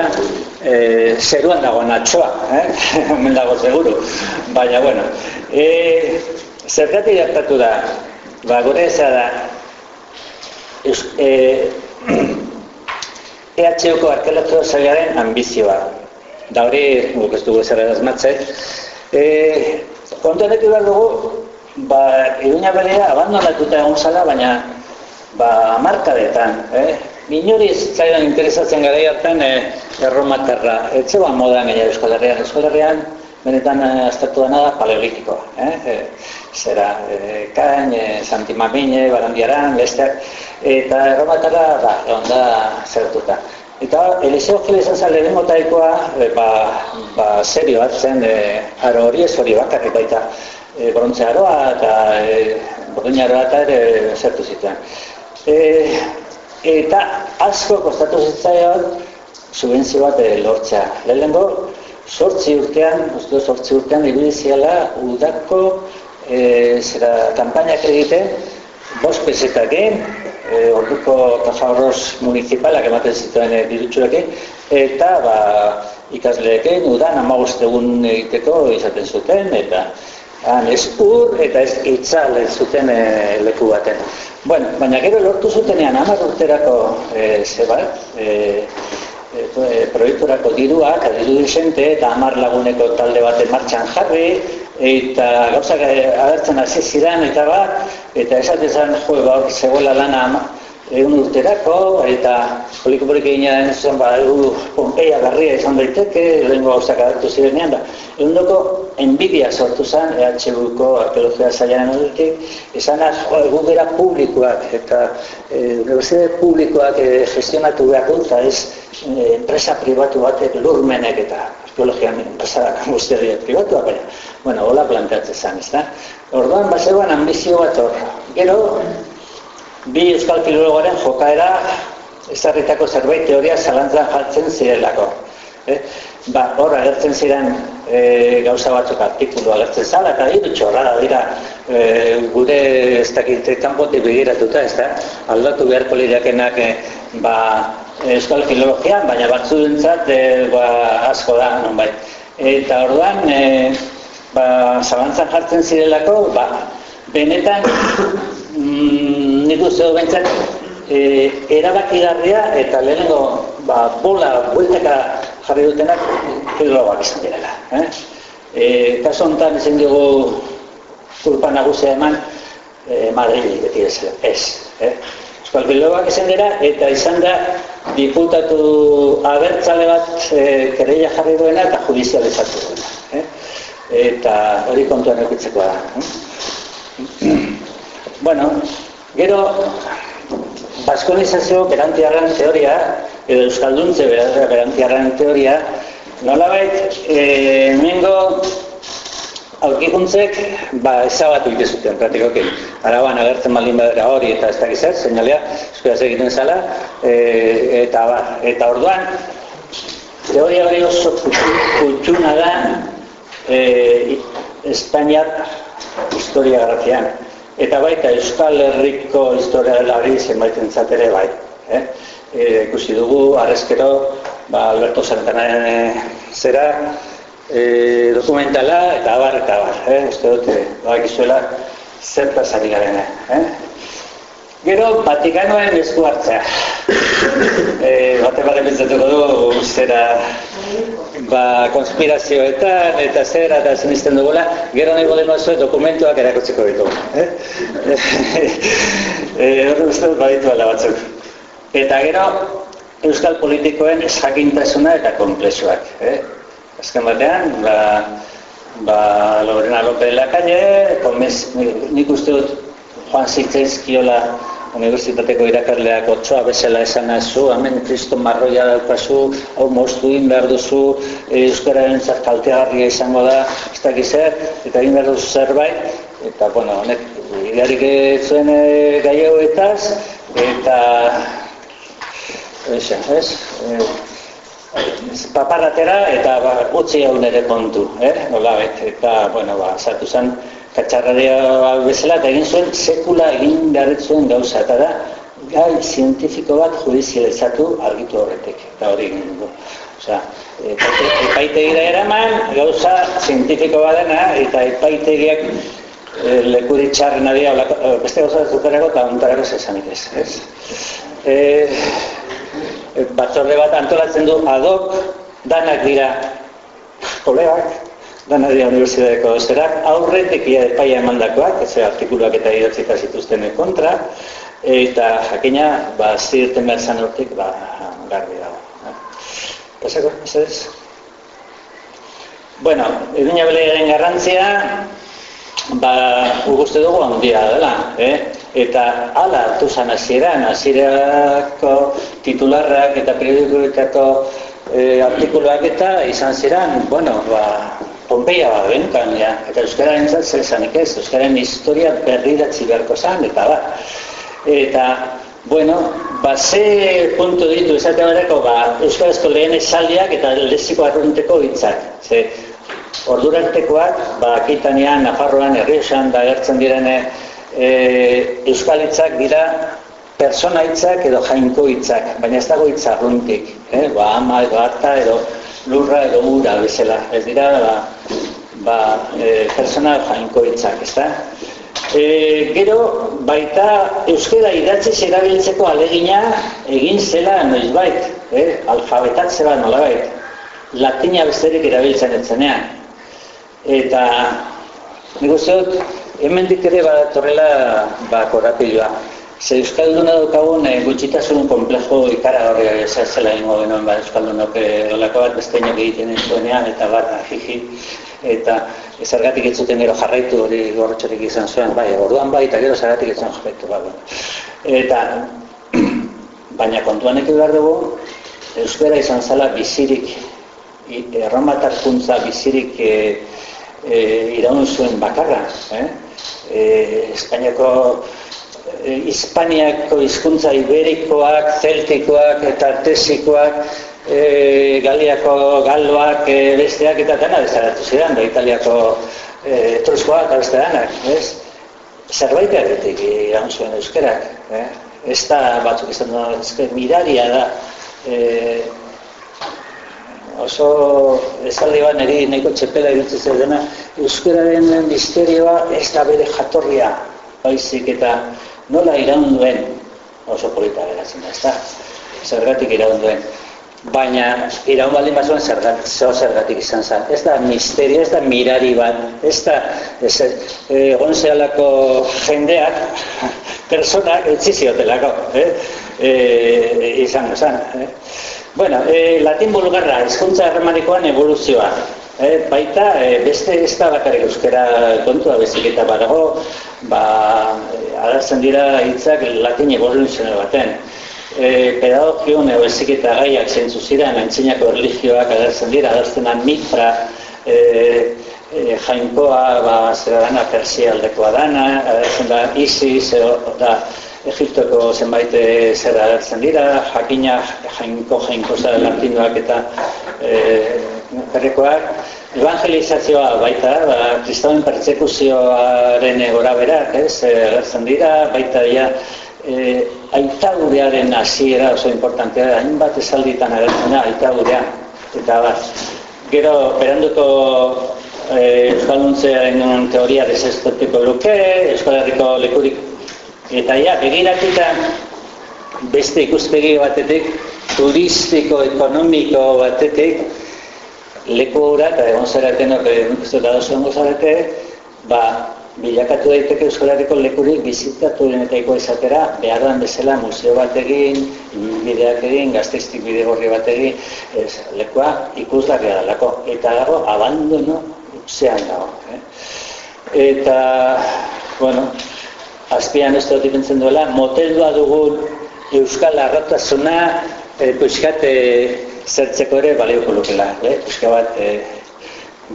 e, zeruan dago natxoa, eh? *laughs* hemen dago seguru. Baina, bueno, e, zergatik hartatu da, ba, gure eza da, EHUko *clears throat* arkeologio zaiaren ambizioa. da hori, guk ez dugu zer asmatzen. E, kontuan behar dugu, ba, iruña berea abandonatuta egon zala, baina ba, markadetan, eh? Inori ez zaidan interesatzen gara hartan e, erromatarra. Etxe ban modan gaina Euskal Herrian. Euskal Herrian, benetan e, aztertu dena da paleolitikoa. Eh? E, zera, e, kain, e, santimamine, barandiaran, besteak. Eta erromatarra, ba, egon da zertuta. Eta Eliseo Gil izan zan lehen motaikoa, e, ba, ba, serio hartzen, e, aro hori ez hori bakarrik baita e, brontze aroa eta e, bordina aroa eta ere zertu zituen. E, eta asko kostatu zitzaion subentzio bat lortzea. Lehenengo, sortzi urtean, uste sortzi urtean, ibiziala udako e, zera kampainak egiten, bost pesetakin, e, orduko tafarroz municipalak ematen zituen e, dirutxurekin, eta ba, ikasleekin udan amagost egun egiteko izaten zuten, eta han ez ur eta ez itzal zuten e, leku baten. Bueno, baina gero lortu zutenean hamar urterako e, zebat, e, e, proiekturako diruak, adiru disente, eta hamar laguneko talde baten martxan jarri, eta gauzak agertzen hasi zidan eta bat, eta esatezan jo, ba, zegoela lana egun urterako, eta poliko polik egin den zen, ba, Pompeia garria izan daiteke, lehen gauzak agertu zirenean da. Egun enbidia sortu zen, EHU-ko arkeologia edutik, esan az, jo, egun bera publikoak, eta e, universitate publikoak e, gestionatu behar dut, eta ez e, enpresa pribatu batek lurmenek eta arkeologia enpresa guztia pribatu baina, bueno, hola planteatzen zen, ez da? Orduan, bazegoan ambizio bat hor. Gero, bi euskal filologoaren jokaera ezarritako zerbait teoria zalantzan jartzen zirelako. Eh? Ba, hor agertzen ziren e, gauza batzuk artikulu agertzen zala, eta hiru txorra dira e, gure ez dakit kanpote begiratuta, ez da? Aldatu beharko lirakenak e, ba, euskal filologian, baina batzu dintzat e, ba, asko da, non bai. Eta orduan, e, ba, zalantzan jartzen zirelako, ba, benetan mm, nik uste du bentsat e, erabakigarria eta lehenengo ba, bola bueltaka jarri dutenak filologoak izan direla. Eh? E, kaso honetan ezin dugu kulpa nagusia eman e, Madrid beti ez. ez eh? Euskal filologoak izan dira eta izan da diputatu abertzale bat e, kereia jarri duena eta judizializatu duena. Eh? Eta hori kontuan eukitzeko da. Eh? *clears throat* Bueno, gero, baskonizazio berantiarran teoria, edo euskalduntze berantiarran teoria, nolabait, e, mengo aurkikuntzek ba, ezabatu zuten, pratikoki. Araban agertzen baldin badera hori eta ez dakiz ez, seinalea, eskuaz egiten zala, e, eta, ba, eta orduan, teoria hori oso kutxuna da e, Espainiar historia grafian eta baita Euskal Herriko historialari zenbaiten ere bai. Eh? E, ikusi dugu, arrezkero, ba, Alberto Santanaren e, zera, e, dokumentala eta abar eta abar. Eh? Ez dut, e, bak izuela, zertaz ari garen. Eh? Gero, Vatikanoen esku hartzea. *coughs* E, bate bare pentsatuko du, zera, ba, konspirazioetan eta zera eta zinisten dugula, gero nahi bodemo zuen dokumentuak erakotziko ditu. Eh? *laughs* Horre uste dut baditu batzuk. Eta gero, euskal politikoen jakintasuna eta komplexuak. Eh? Azken batean, ba, ba, Lorena López de la Calle, nik uste dut Juan Zitzaizkiola Unibertsitateko irakarleak otsoa bezala esan azu, hemen kristo marroia daukazu, hau moztu egin behar duzu, euskararen kaltegarria izango da, ez dakiz zer, eta egin behar duzu zerbait, eta, bueno, honek, igarik zuen e, gai hauetaz, eta, ez, ez, paparratera, eta ba, utzi hau nire kontu, eh, nola, eta, bueno, ba, zatu zen, katxarradia bezala, eta egin zuen sekula egin behar zuen gauza, eta da, gai zientifiko bat judizializatu argitu horretek, eta hori egin dugu. Osea, epaitegira eraman, gauza zientifiko bat dena, eta epaitegiak e, lekuri txarren adia, beste gauza zuterako, eta ontarako zesanik ez. ez? E, batzorde bat antolatzen du adok, danak dira kolegak, dana dira unibertsitateko zerak, aurretik ia epaia emandakoak, ez artikuluak eta idatzita zituzten kontra, eta jakina, ba, zirten behar zan hortik, ba, garbi dago. Pasako, ez? Bueno, edina belegaren garrantzia, ba, uguste dugu handia dela, eh? Eta hala hartu zan hasieran, hasierako titularrak eta periodikoetako e, artikuluak eta izan ziren, bueno, ba, Pompeia bat benkan, ja. eta Euskara entzat zer zanik ez, Euskaren historia berri datzi beharko zan, eta ba. Eta, bueno, ba, ze puntu ditu esate barako, ba, Euskarazko lehen esaldiak eta leziko arrunteko hitzak. Ze, ordurartekoak, ba, akitanean, Nafarroan, Herriosan, da gertzen direne, e, Euskal dira persona hitzak edo jainko hitzak, baina ez dago hitzarruntik, eh? ba, ama edo harta edo lurra edo ura bezala, ez dira, ba, ba e, persona jainko hitzak, ez da? E, gero, baita euskera idatzi erabiltzeko alegina egin zela noiz bait, eh? alfabetatze bat nola bait, latina besterik erabiltzen etzenean. Eta, nik uste dut, hemen ere badatorrela ba, korapilua. Ze Euskalduna daukagun e, gutxitasun komplejo ikaragarri ez zela ingo genuen ba, Euskaldunok olako bat beste egiten zuenean eta bat jiji eta zergatik ez zuten gero jarraitu hori gorrotxorik izan zuen bai, orduan bai eta gero zergatik ez zuen jarraitu bai, eta *clears throat* baina kontuan eki behar dugu Euskara izan zala bizirik erromatarkuntza bizirik e, e, iraun zuen bakarra eh? e, Espainiako Eh, Hispaniako hizkuntza iberikoak, zeltikoak eta artesikoak, e, galiako galloak e, besteak eta dena bezaratu ziren, da italiako e, truskoak eta beste denak, ez? Zerbait erretik iran zuen euskerak, eh? ez da batzuk izan da, ezke miraria da, e, oso esaldi bat niri nahiko txepela irutzi zer dena, euskeraren misterioa ez da bere jatorria, baizik eta nola iraun duen oso polita geratzen da, ez da, zergatik iraun duen. Baina, iraun baldin bazuen zergatik, zo zergatik izan zen. Ez da misterio, ez da mirari bat, ez da, ez, egon zehalako jendeak, *laughs* personak, etzi ziotelako, eh? E, izan, zen. Eh? Bueno, e, latin bulgarra, hizkuntza erremarikoan evoluzioa. E, baita, e, beste ez da bakarrik euskera kontua bezik eta badago, ba, agertzen dira hitzak latin evoluzioa baten. E, pedagogion ego eta gaiak zentzu ziren, antzinako erligioak agertzen dira, agertzen da mifra, e, e, jainkoa, ba, zera dana, persialdekoa dana, agertzen da isis, e, da, Egiptoko zenbait e, zer agertzen dira, jakina jainko jainko zara latinoak eta e, berrekoak, evangelizazioa baita, ba, kristauen pertsekuzioaren gora berak, ez, agertzen dira, baita ja, e, aitagurearen hasiera oso importantea da, hainbat esalditan agertzen da, aitagurea, eta bat, gero, beranduko e, Euskalduntzearen teoria desestotiko luke, Euskal Herriko lekurik, eta ja, begiratuta beste ikuspegi batetik, turistiko, ekonomiko batetik, leku gura eta egon zeraten hori nik ez dut zarete, ba, bilakatu daiteke Euskal Herriko lekurik bizitatu denetaiko izatera, behar bezala museo bat egin, bideak egin, gazteiztik bide gorri bat egin, ez, lekua ikusgarria dalako, eta dago abandono zean dago. Eh? Eta, bueno, azpian ez dut ipentzen duela, moteldua dugu Euskal Arrotasuna, e, zertzeko ere balioko lukela, eh? Euska bat e,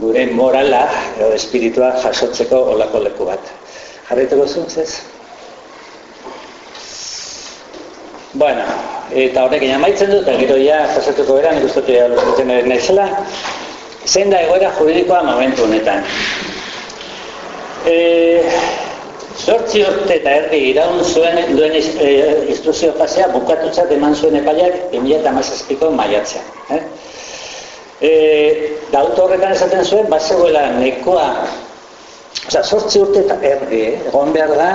gure morala edo espiritua jasotzeko olako leku bat. Jarraituko zu, ez? Bueno, eta horrek amaitzen dut, gero ja jasatuko gara, nik ustotu ja luzatzen ere nezela, zein da egoera juridikoa momentu honetan. E, Zortzi urte eta erdi iraun zuen duen e, instruzio fasea bukatutzat eman zuen epaiak 2008ko maiatzea. Eh? E, da auto horretan esaten zuen, bat zegoela nekoa, oza, zortzi urte eta erdi, eh? egon behar da,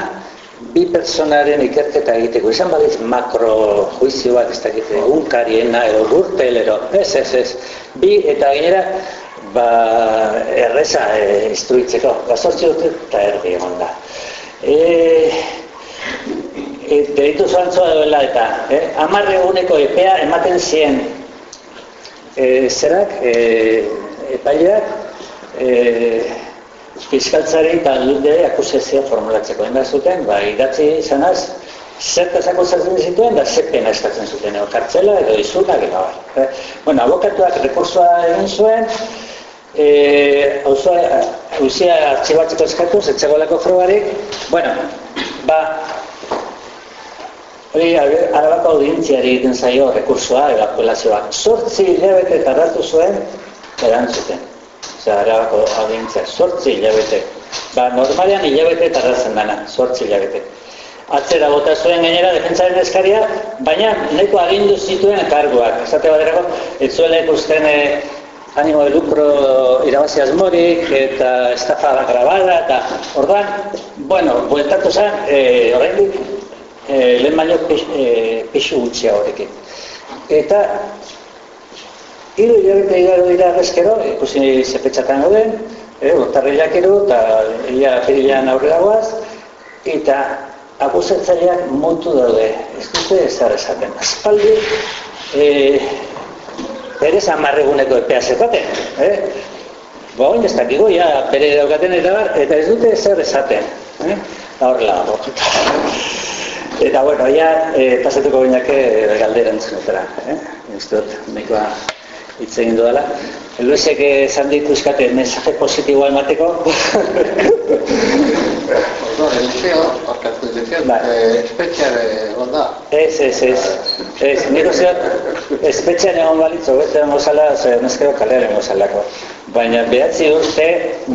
bi personaren ikerketa egiteko, izan badiz makro juizio bat ez dakite, unkariena edo gurtel, ez, ez, ez, bi eta gainera ba, erreza e, instruitzeko, gazortzi dut eta erdi egon da. E, e, deitu zuantzua duela eta, eh? amarre eguneko epea ematen zien e, zerak, e, epaileak, e, fiskaltzari eta aldude akusazioa formulatzeko. Enda zuten, ba, idatzi izanaz, zertaz akusatzen zituen, da zepena eskatzen zuten, edo kartzela, edo izuna, gero bar. Eh? Bueno, abokatuak rekursua egin zuen, eh, hauzia artxibatzeko eskatu, zetxegoleko frogarik, bueno, ba, hori arabako audientziari egiten zaio rekursua, edo apelazioa. Sortzi hilabete tardatu zuen, erantzuten. Osea, arabako audientzia, sortzi hilabete. Ba, normalean hilabete tardatzen dana, sortzi hilabete atzera bota zuen gainera defentsaren eskaria, baina neko agindu zituen karguak. Esate baterako, ez zuela ikusten eh, animo de lucro irabazi asmorik eta estafa grabada eta orduan, bueno, bueltatu zen, e, oraindik e, lehen baino e, pixu gutxia horrekin. Eta hiru hilabete igaro dira bezkero, ikusi zepetxatan gauden, e, urtarrilak eta ia apirilean aurrera guaz, eta akusatzaileak mutu daude, ez dute ez esaten. Aspaldi, e, berez amarreguneko epea zekaten, eh? Ba, oin ez dakigu, ja, bere daukaten eta bar, eta ez dute zer esaten, eh? Horrela, Eta, bueno, ja, e, pasatuko binake galdera entzunetara, eh? Ez dut, nikoa hitz egin dudala. Luisek esan ditu eskate mensaje positiboa emateko. No, el liceo, barkatu liceo, eh, espetxean egon da. Ez, ez, ez. Ez, niko zeot, espetxean egon balitzu, beste egon gozala, ze neskero kalean egon gozalako. Baina behatzi urte,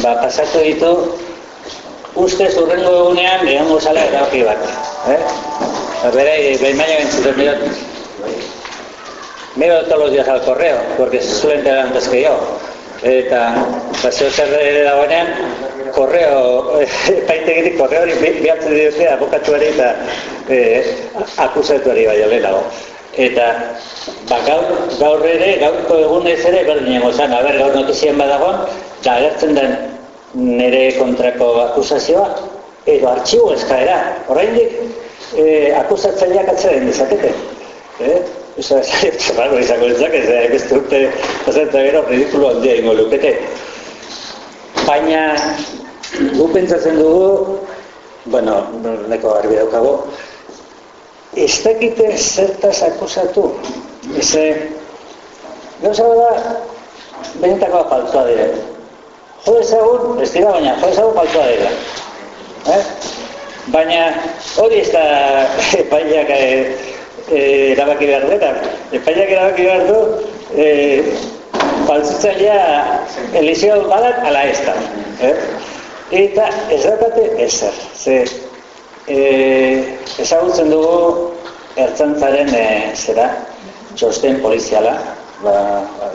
ba, pasatu ditu, uste zurrengo egunean egon gozala erabaki bat. Eh? Bera, behin baina bentzuten, mira, me veo todos los días al correo, porque se suelen tener antes que yo. Eta, paseo zer dagoenean, korreo, epaitegirik *laughs* korreo hori bihatzen diote abokatuari eta eh, akusatuari bai lehenago. Eta, ba, gaur, gaur ere, gaurko egunez ere, berdin egozan, haber, gaur notizien badagoan, eta agertzen den nire kontrako akusazioa, edo artxibo eskaera. Horreindik, eh, akusatzaileak atzera indizakete. Eh? Osa, txarrago izango entzak, ez da, ez dute, pasatza gero, ridikulo handia ingo lukete. Baina, gu pentsatzen dugu, bueno, neko garbi daukago, ez dakite zertaz akusatu. Ez, gauza da, benetakoa faltua dire. Jo ezagun, ez dira baina, jo ezagun faltua dira. Eh? Baina, hori ez da, epaileak, eh, eh, erabaki behar eta epaiak erabaki behar du, eh, faltzitzailea elizio badak ala ez da. Eh? Eta ez dakate ezer. Ze, eh, ezagutzen dugu ertzantzaren eh, zera, txosten poliziala, ba,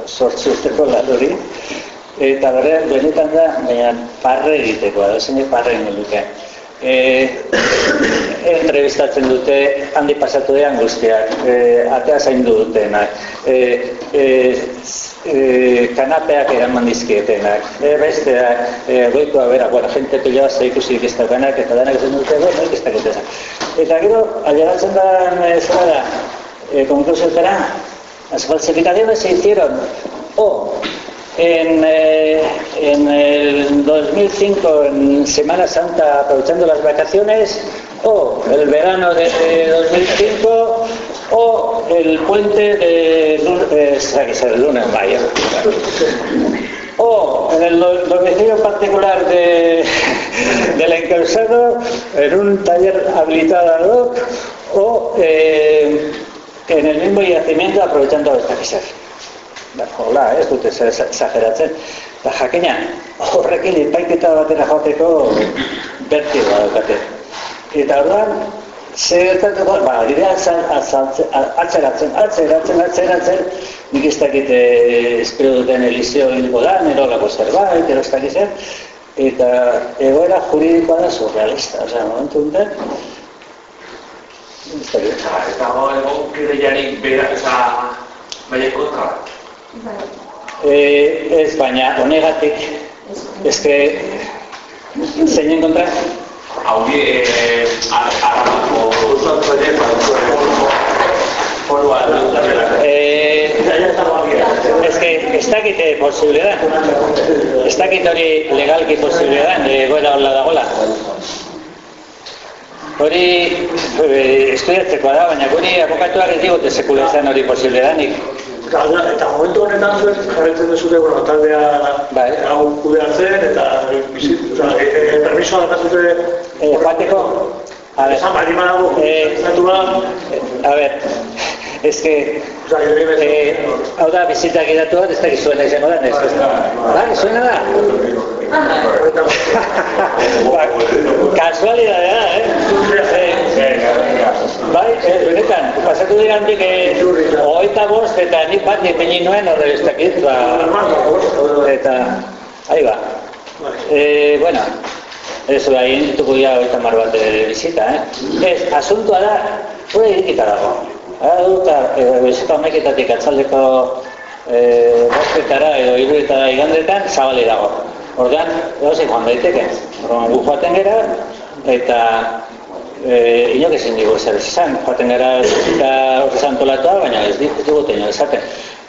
sortzi urteko laduri, eta bere, benetan da, baina parre egiteko, da, zein parre egin eh, entrevistatzen dute handi pasatu dean guztiak, eh, atea zaindu dutenak, eh, eh, eh, kanapeak eraman dizkietenak, eh, besteak, eh, goikoa bera, bueno, gente piloa ze ikusi ikiztaukanak, eta denak ezen dute, bueno, ikiztakutenak. Eta gero, alderatzen da, eh, zera da, eh, konklusiotera, las falsificaciones se hicieron o En, eh, en el 2005, en Semana Santa, aprovechando las vacaciones, o el verano de 2005, o el puente de eh, lunes mayo. O en el domicilio particular de, del encausado, en un taller habilitado o eh, en el mismo yacimiento aprovechando los taxisas. hola, ez dute exageratzen. Eta jakina, horrekin ipaiketa batera joateko bertigoa daukate. Eta orduan, zertatuko, ba, gire atzeratzen, atzeratzen, atzeratzen, nik ez dakit eh, espero duten elizio hilko da, nero lako zerbait, ero ez eta egoera juridikoa da surrealista, osea, momentu duten, ez dakit. Eta egon kide jarik bera, oza, baina kontra, E, ez baina honegatik eske zeinen kontra Hauki, eh, arrabako usuatu ere, forua Eh, es que ez dakite posible da. Ez dakit hori legalki posible da, egoera hola dagoela. Hori eh, estudiatzeko da, baina guri abokatuak ez digute sekula izan hori posible da, nik. Galda, eta momentu honetan zuek jarretzen duzute, bueno, taldea Bai. hau kudeatzen, eta bizit, oza, e, e, permisoa dakazute Eh, joateko, a ver, esan badago, Eh, estatua, a ver, *laughs* es que oza, gero Eh, hau da, bizitak idatu bat, ez da gizuena izango da, ez ez da. Bai, zuena da? *laughs* Ba, Kasualidadea da, eh? Bai, eh, benetan, pasatu dira handik eh, hogeita bost eta nik bat nipeni nuen horre ez dakit, ba, eta, ahi ba. Eh, bueno, ez da, egin dituko dira hogeita mar bat eh, bizita, eh? Ez, asuntua da, hori irikita dago. Ara duta, eh, bizita homeketatik atzaldeko eh, bostetara edo iruetara igandetan, zabali dago. Ordean, edozik joan daiteke. Orduan, gu joaten gera, eta eh, inok ezin digu zer esan, joaten gara eta hori antolatua, baina ez dit- ez dugu teño esaten.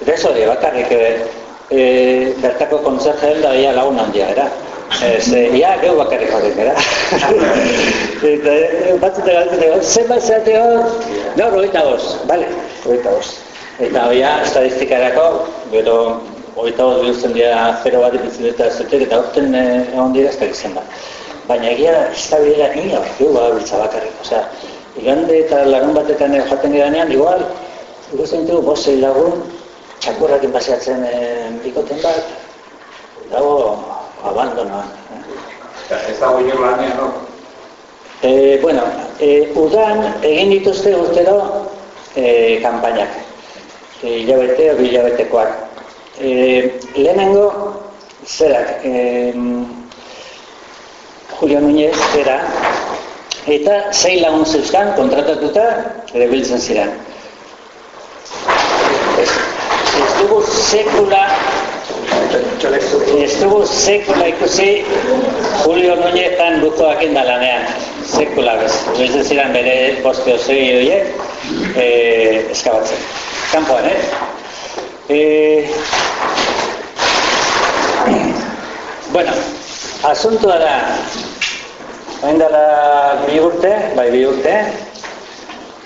Eta ez hori, bakarrik eh, eh, bertako kontzerjel da ia lagun handia era. Ez, eh, ia, geu bakarrik joaten gara. *laughs* eta eh, batzute galtzute, zenbat zate hor? Gaur, hogeita bost, bale, hogeita bost. Eta hoia, estadistikarako, gero, hogeita bost bihurtzen dira zero bat ipitziletan zutek, eta horten egon dira ez da izan bat. Baina egia da, ez da bidera nio, geu biltza bakarrik. Osea, igande eta larun batetan eh, joaten geranean, igual, ikusten dugu, bosei lagun, txakurrakin paseatzen eh, bikoten bat, dago abandonoan. Eh? Ez dago inor lanean, no? E, bueno, e, udan egin dituzte urtero e, kanpainak, e, hilabete hilabetekoak. E, lehenengo, zerak, e, Julio Núñez zera, eta sei lagun zeuzkan kontratatuta ere biltzen ziren. Ez, ez dugu sekula Ez dugu sekula ikusi Julio Núñezan buzoak indalanean. Sekula bez. Biltzen ziren bere boste osei horiek eh, eskabatzen. Kanpoan, eh? Eh, *clears throat* bueno, asuntua da, hain dela bi urte, bai bi urte,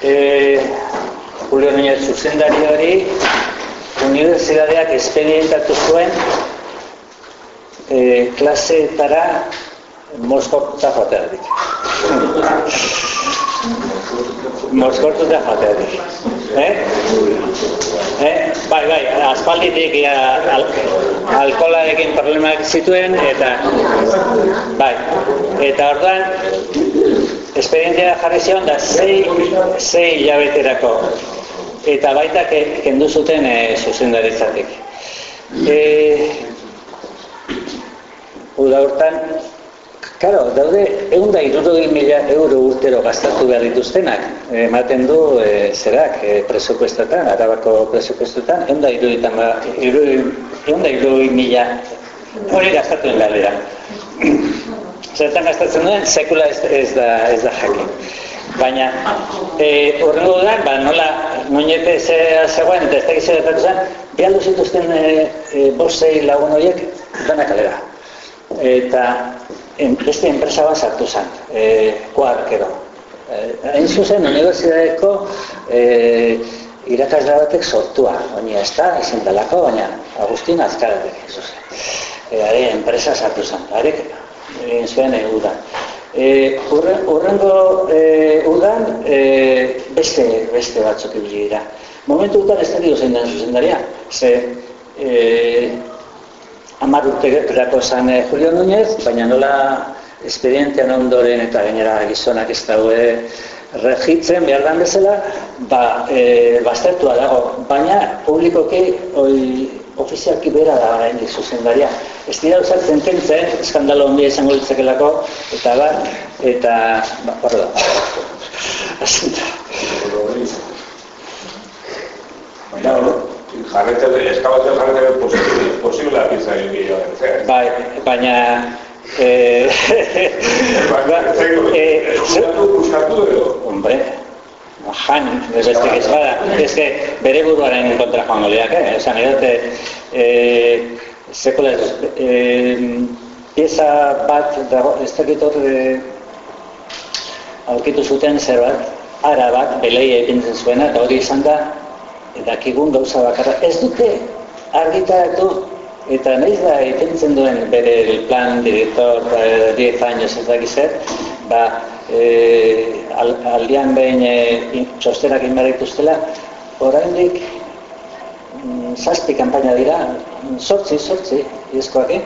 eh, Julio Núñez zuzendari hori unibertsitateak espedientatu zuen e, klaseetara moskortuta *laughs* joateatik. Moskortuta joateatik. Eh? Eh? Bai, bai, aspalditik ja, al, alkolarekin problemak zituen eta bai, eta orduan espedientea jarri zion da sei, sei hilabeterako eta baita ke, kendu zuten e, zuzendaritzatik. E, Uda hortan, Karo, daude egun da mila euro urtero gastatu behar dituztenak, ematen du e, zerak e, presupuestatan, arabako presupuestatan, egun da irurogei mila hori gastatuen galdera. *clears throat* Zertan gastatzen duen, sekula ez, ez, da, ez da jakin. Baina, e, horrengo dudan, ba, nola, zera zegoen, eta ez da gizera eta zen, behaldu zituzten e, e, bosei lagun horiek, dana kalera. Eta en, beste enpresa bat sartu zen, e, koarkero. E, hain zuzen, unibertsitateko e, irakasle batek sortua, baina ez da, ezin dalako, baina Agustin Azkaratek, hain zuzen. E, are, enpresa sartu zen, arek egin zuen e, udan. E, urren, urrengo e, udan e, beste, beste batzuk ibili dira. Momentu utan ez da zein den zuzendaria, ze e, Amar urterako zen eh, Julio Núñez, baina nola espedientean ondoren eta gainera gizonak ez daude regitzen behar dan bezala, ba, e, baztertua dago, baina publikoki oi, ofizialki bera da orain zuzendaria. Ez dira usatzen kentzen, eskandalo ondia izango ditzakelako, eta bar, eta, ba, pardon, *laughs* asunta. Baina, Jarretzen, eskabatzen jarretzen posible, posibleak izan egin Bai, baina... Eh, Ba, eh, buskatu edo. Hombre, jan, bestek ez bada, ez que bere buruaren kontra joango liak, eh? Esan, edote, eh, sekula ez, eh, pieza bat dago, ez dakit hor, eh, aurkitu zuten zer bat, ara bat, beleia ipintzen zuena, eta hori izan da, dakigun gauza bakarra, ez dute argitaratu, eta nahiz da ipintzen duen bere plan, director, eh, 10 años ez dakizer, ba, eh, al, aldian behin eh, txostenak inbara dituztela, oraindik mm, zazpi kanpaina dira, sortzi, sortzi, izkoak, eh?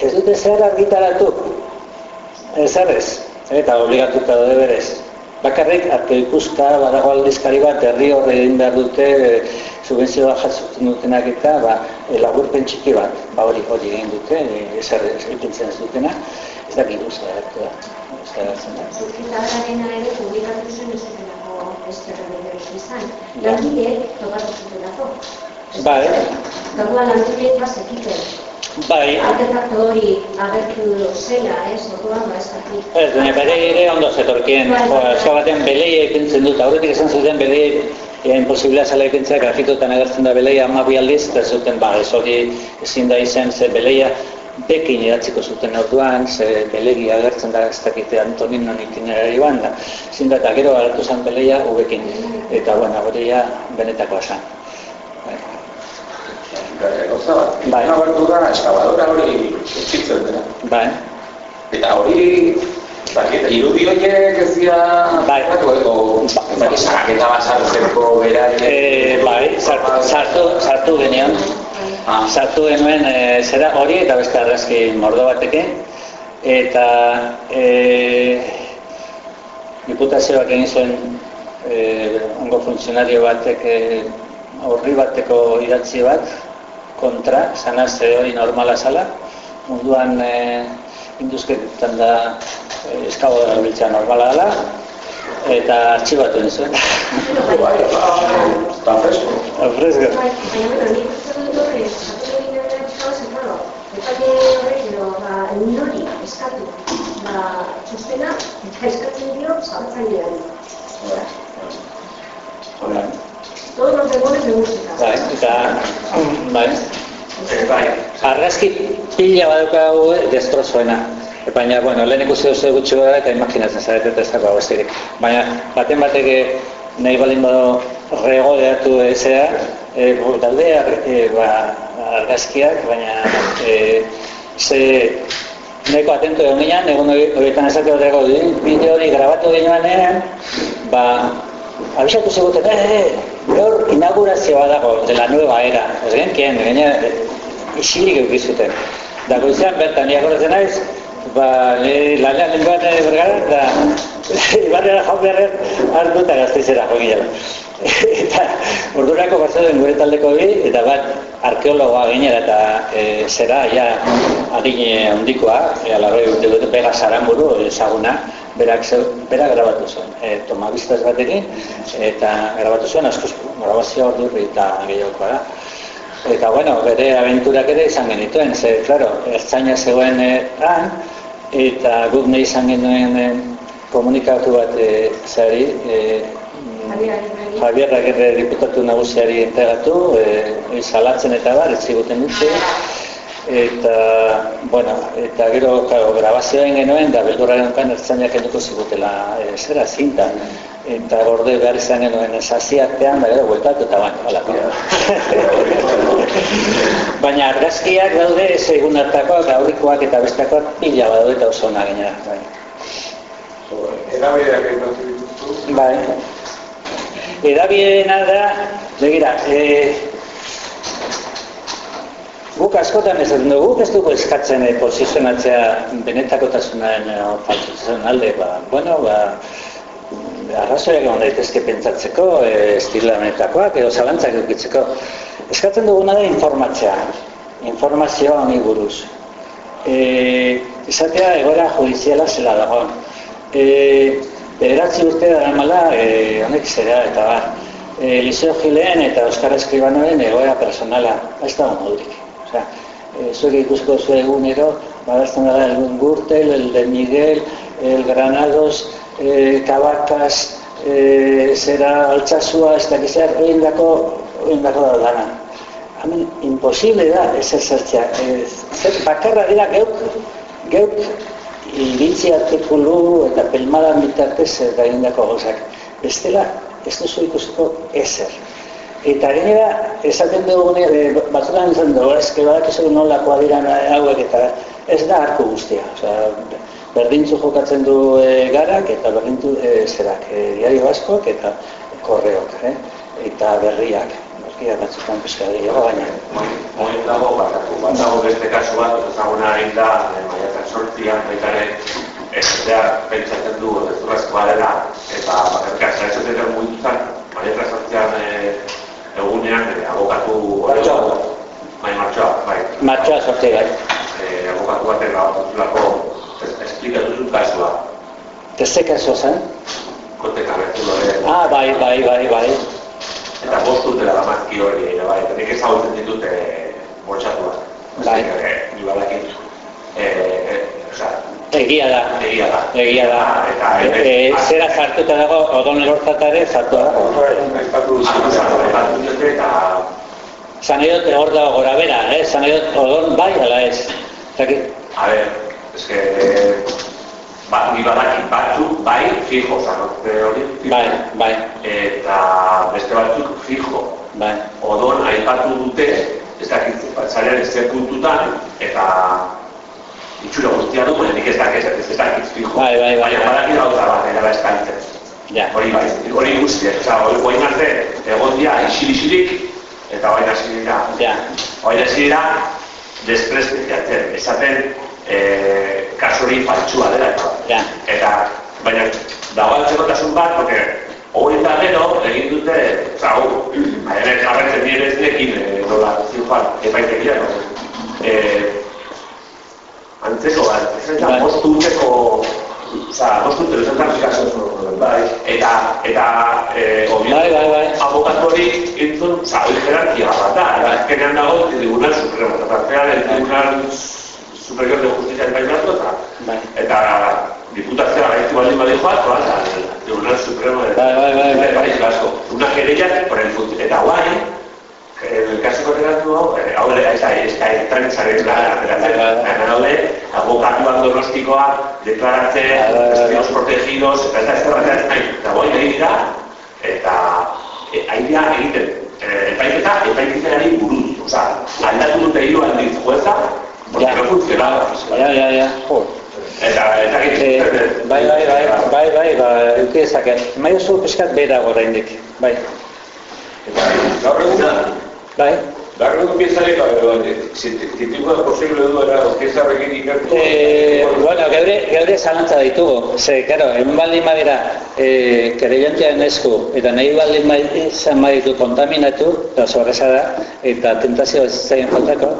Ez dute zer argitaratu, ez ez, eta obligatuta daude berez. Bakarrik, arte ikuska, badago aldizkari bat, herri horre egin behar dute, e, subentzioa jasotzen dutenak eta, ba, e, laburpen txiki bat, ba hori hori egin dute, e, ezer ipintzen ez dutena, ez dakit da, da, ez da. Zuzkitarrarena ere publikatu zen ez zutenako ezkerra beharrik izan. Langileek topatu zutenako. Bai, Gaua langileek bazekiten. bai, Artefakto hori agertu zela, ez, orduan ba ez dakit. Ez, baina bere ere ondo zetorkien, jo, eska batean beleia ipintzen dut, aurretik esan zuten beleia Ia imposiblea zela ipintzea, grafitotan agertzen da beleia amabi aldiz, eta zuten, ba, ez hori ezin da izen, ze beleia bekin idatziko zuten orduan, ze belegi agertzen da ez dakite Antoninon itinerari ban da. Da, eta gero agertu zen beleia ubekin, eta bueno, hori benetakoa zen. Gauza bat, Bai. nabartu da, eskabadora hori utzitzen dena. Bai, Eta hori, dakit, irudi horiek ez dira... Bai. Edo, bai, salaketa bat sartzeko beraiek... e, bai, sartu, sartu, genion, Ah, sartu genuen e, zera hori eta beste argazki mordo batekin eta e, diputazioak egin zuen e, ongo funtzionario batek e, horri bateko idatzi bat kontra, zanaz e, hori normala zala munduan e, induzketan da e, eskabo dara biltzea normala dela eta artxibatu egin zuen bai, eta fresko. Bai, edo, ba, nori eskatu, ba, txostena, eta eskatzen dio, zabatzailean. Bai. Todos los demonios de música. Bai, eta, bai, Eh, bai, argazki pila badaukagu destrozoena. Baina, bueno, lehen ikusi duzu gutxi gara eta imaginatzen zarete eta ez dago besterik. Baina, baten batek eh, nahi balin bado regodeatu ezea, e, talde e, ba, argazkiak, baina e, ze nahiko atento egon ginen, egun hori- horietan esate bateko bideo hori grabatu ginean, ba, abisatu ziguten, eh, eh, gaur inaugurazioa dago, de la nueva era, ez genkien, gaina, isilik eukizuten. Da goizean bertan, ni akordatzen naiz, ba, ni lanean lenguan bergara, eta *laughs* ibarrera jau beharren hartu gazteizera jo ginela. *laughs* eta ordurako batzuen gure taldeko bi, eta bat arkeologoa gainera eta e, zera, ja, adine handikoa, e, alarroi urte dute pega saramburu ezaguna, berak zeu, bera grabatu zuen, e, tomabistaz batekin, eta grabatu zuen askoz grabazio ordurri eta gehiagokoa da. Eta, bueno, bere abenturak ere izan genituen, ze, claro, ertzaina zegoen eh, han, eta guk nahi izan genuen eh, komunikatu bat eh, zari, eh, Javier Agirre diputatu nagusiari entregatu, eh, salatzen eta bar, ez ziguten utzi, eta, bueno, eta gero, claro, grabazioa egin genuen, da beldurraren kan ertzainak enduko zigutela, eh, zera, zinta, eta gorde behar izan genuen esaziartean, da gero, bueltatu eta baina, hola. *laughs* Baina argazkiak daude ez egun hartakoak, aurrikoak eta bestekoak pila badaude eta oso ona gainera. Bai. Erabideak egin dituzu. Bai. Edabiena da, begira, e, guk askotan ez dugu, guk ez dugu eskatzen e, posizionatzea benetakotasunaren e, faltutasun alde, ba, bueno, ba, arrazoiak egon daitezke pentsatzeko, e, estila benetakoak, edo zalantzak edukitzeko. Eskatzen duguna da informatzea, informazioa honi buruz. E, izatea egoera judiziala zela dagoen. E, bederatzi urte dara mala, e, honek zera eta bar. e, Liceo Gileen eta Euskar Eskribanoren egoera personala, ez da modurik. Osea, e, zuek ikusko zu egunero, badazten dara el Gürtel, el de Miguel, el Granados, e, Kabakaz, e, zera altsasua, ez da gizar, egin dako, egin dako da dana. Hemen, imposible da, ez ez zertzea. zer, bakarra dira geuk, geuk, iritzi artikulu eta pelmadan bitartez da egin dako gozak. Bestela, ez duzu ikusiko ezer. Eta gainera, esaten dugu, e, batzutan izan dugu, ez, kebadak ez nolakoa dira hauek eta ez da hartu guztia. Osea, berdintzu jokatzen du e, garak eta berdintzu e, zerak, e, diario baskok eta korreok, eh? eta berriak. Berriak batzutan peskadea, baina. Moin dago, batako, batago beste kasu bat, ezaguna egin da, maiatzen sortzian, baitare, ez da, pentsatzen du, ez durazkoa dela, eta bakarka, ez ez dut mugitzen, maiatzen sortzian egunean, abokatu... Martxoa. Bai, martxoa, bai. Martxoa sortzi, bai. abokatu batek gauzatulako esplikatu zuen kasua. Teste kasua zen? Kote kabetu lore. Ah, bai, bai, bai, bai. Eta bost urte da mazki hori, ere, bai. Nik ezagutzen ditut e, bortxatuak. Bai. Ni badakin. Eh, osea, Egia da. egia da. Egia da. Eta, E, e, zera sartuta dago, odon erortzatare sartu da. Aipatu aipatu dute eta Zan edot hor dago gora bera, eh? Zan edot odon bai, ala ez. Zaki, A ver, es que ba, ni badaki batzuk bai fijo, sanote hori bai, bai, Eta beste batzuk fijo. bai. Odon aipatu dute, ez dakit, batzalean ez puntutan, eta itxura guztia du, baina nik ez dakit, ez ez dakit fijo. Bai, bai, bai. Baina badaki gauza bat, era eskalitzen. Ja. Hori bai, hori guztia, oza, hori guain arte, egon dia, isil-isilik, eta hori hasi dira. Ja. Hori hasi dira, desprestigiatzen, esaten eh, kasuri faltsua dela. Ja. Eta, baina, dago altzekotasun bat, porque hori eta gero, egin dute, oza, hau, *clears throat* baina jarretzen nire ez nekin, e, nola, ziuan, epaitekia, no? Eh, antzeko bat, da, Bai. bost urteko, oza, bost urteko, ez da, kaso, bai, eta, eta, obvio, Bai, bai, bai. abokatu hori entzun, oza, hori jerarkia bat da, eta azkenean dago Tribunal Supremo, eta tartean el Tribunal Superior de Justicia Vasco, eta, Bai. eta diputazioa gaitu baldin baldin joat, joat, al Tribunal Supremo del, Bai, bai, bai, bai. del País Vasco. Una querella por el func- eta el caso concreto, eh, hau da, ez da, ez da, ez da, ez da, Bai, bai, bai. daude, abokatuak donostikoa, deklaratzen, Bai, bai, bai. testigos protegidos, eta ez da, ez da, ez da, eta guai egin dira, eta e, aidea egiten, e, epaiketa, epaiketari buruz, oza, aldatu dute hiru aldiz jueza, porque no funcionaba. Ja, ja, ja. Jo. Eta, eta Eh, bai, bai, bai, bai, bai, ba, euki ezake. Maio zu piskat behirago oraindik. Bai, Gaur eguna, bai. gaur egun piezare, zitiko posible du era, piezarrekin ikertu. Eh, bueno, geure, geure zalantza ditugu. Ze, karo, egun baldin badira eh, kereilantean esku, eta nahi baldin ba- izan baditu kontaminatu, eta zorreza da, eta tentazio ez zaien faltako,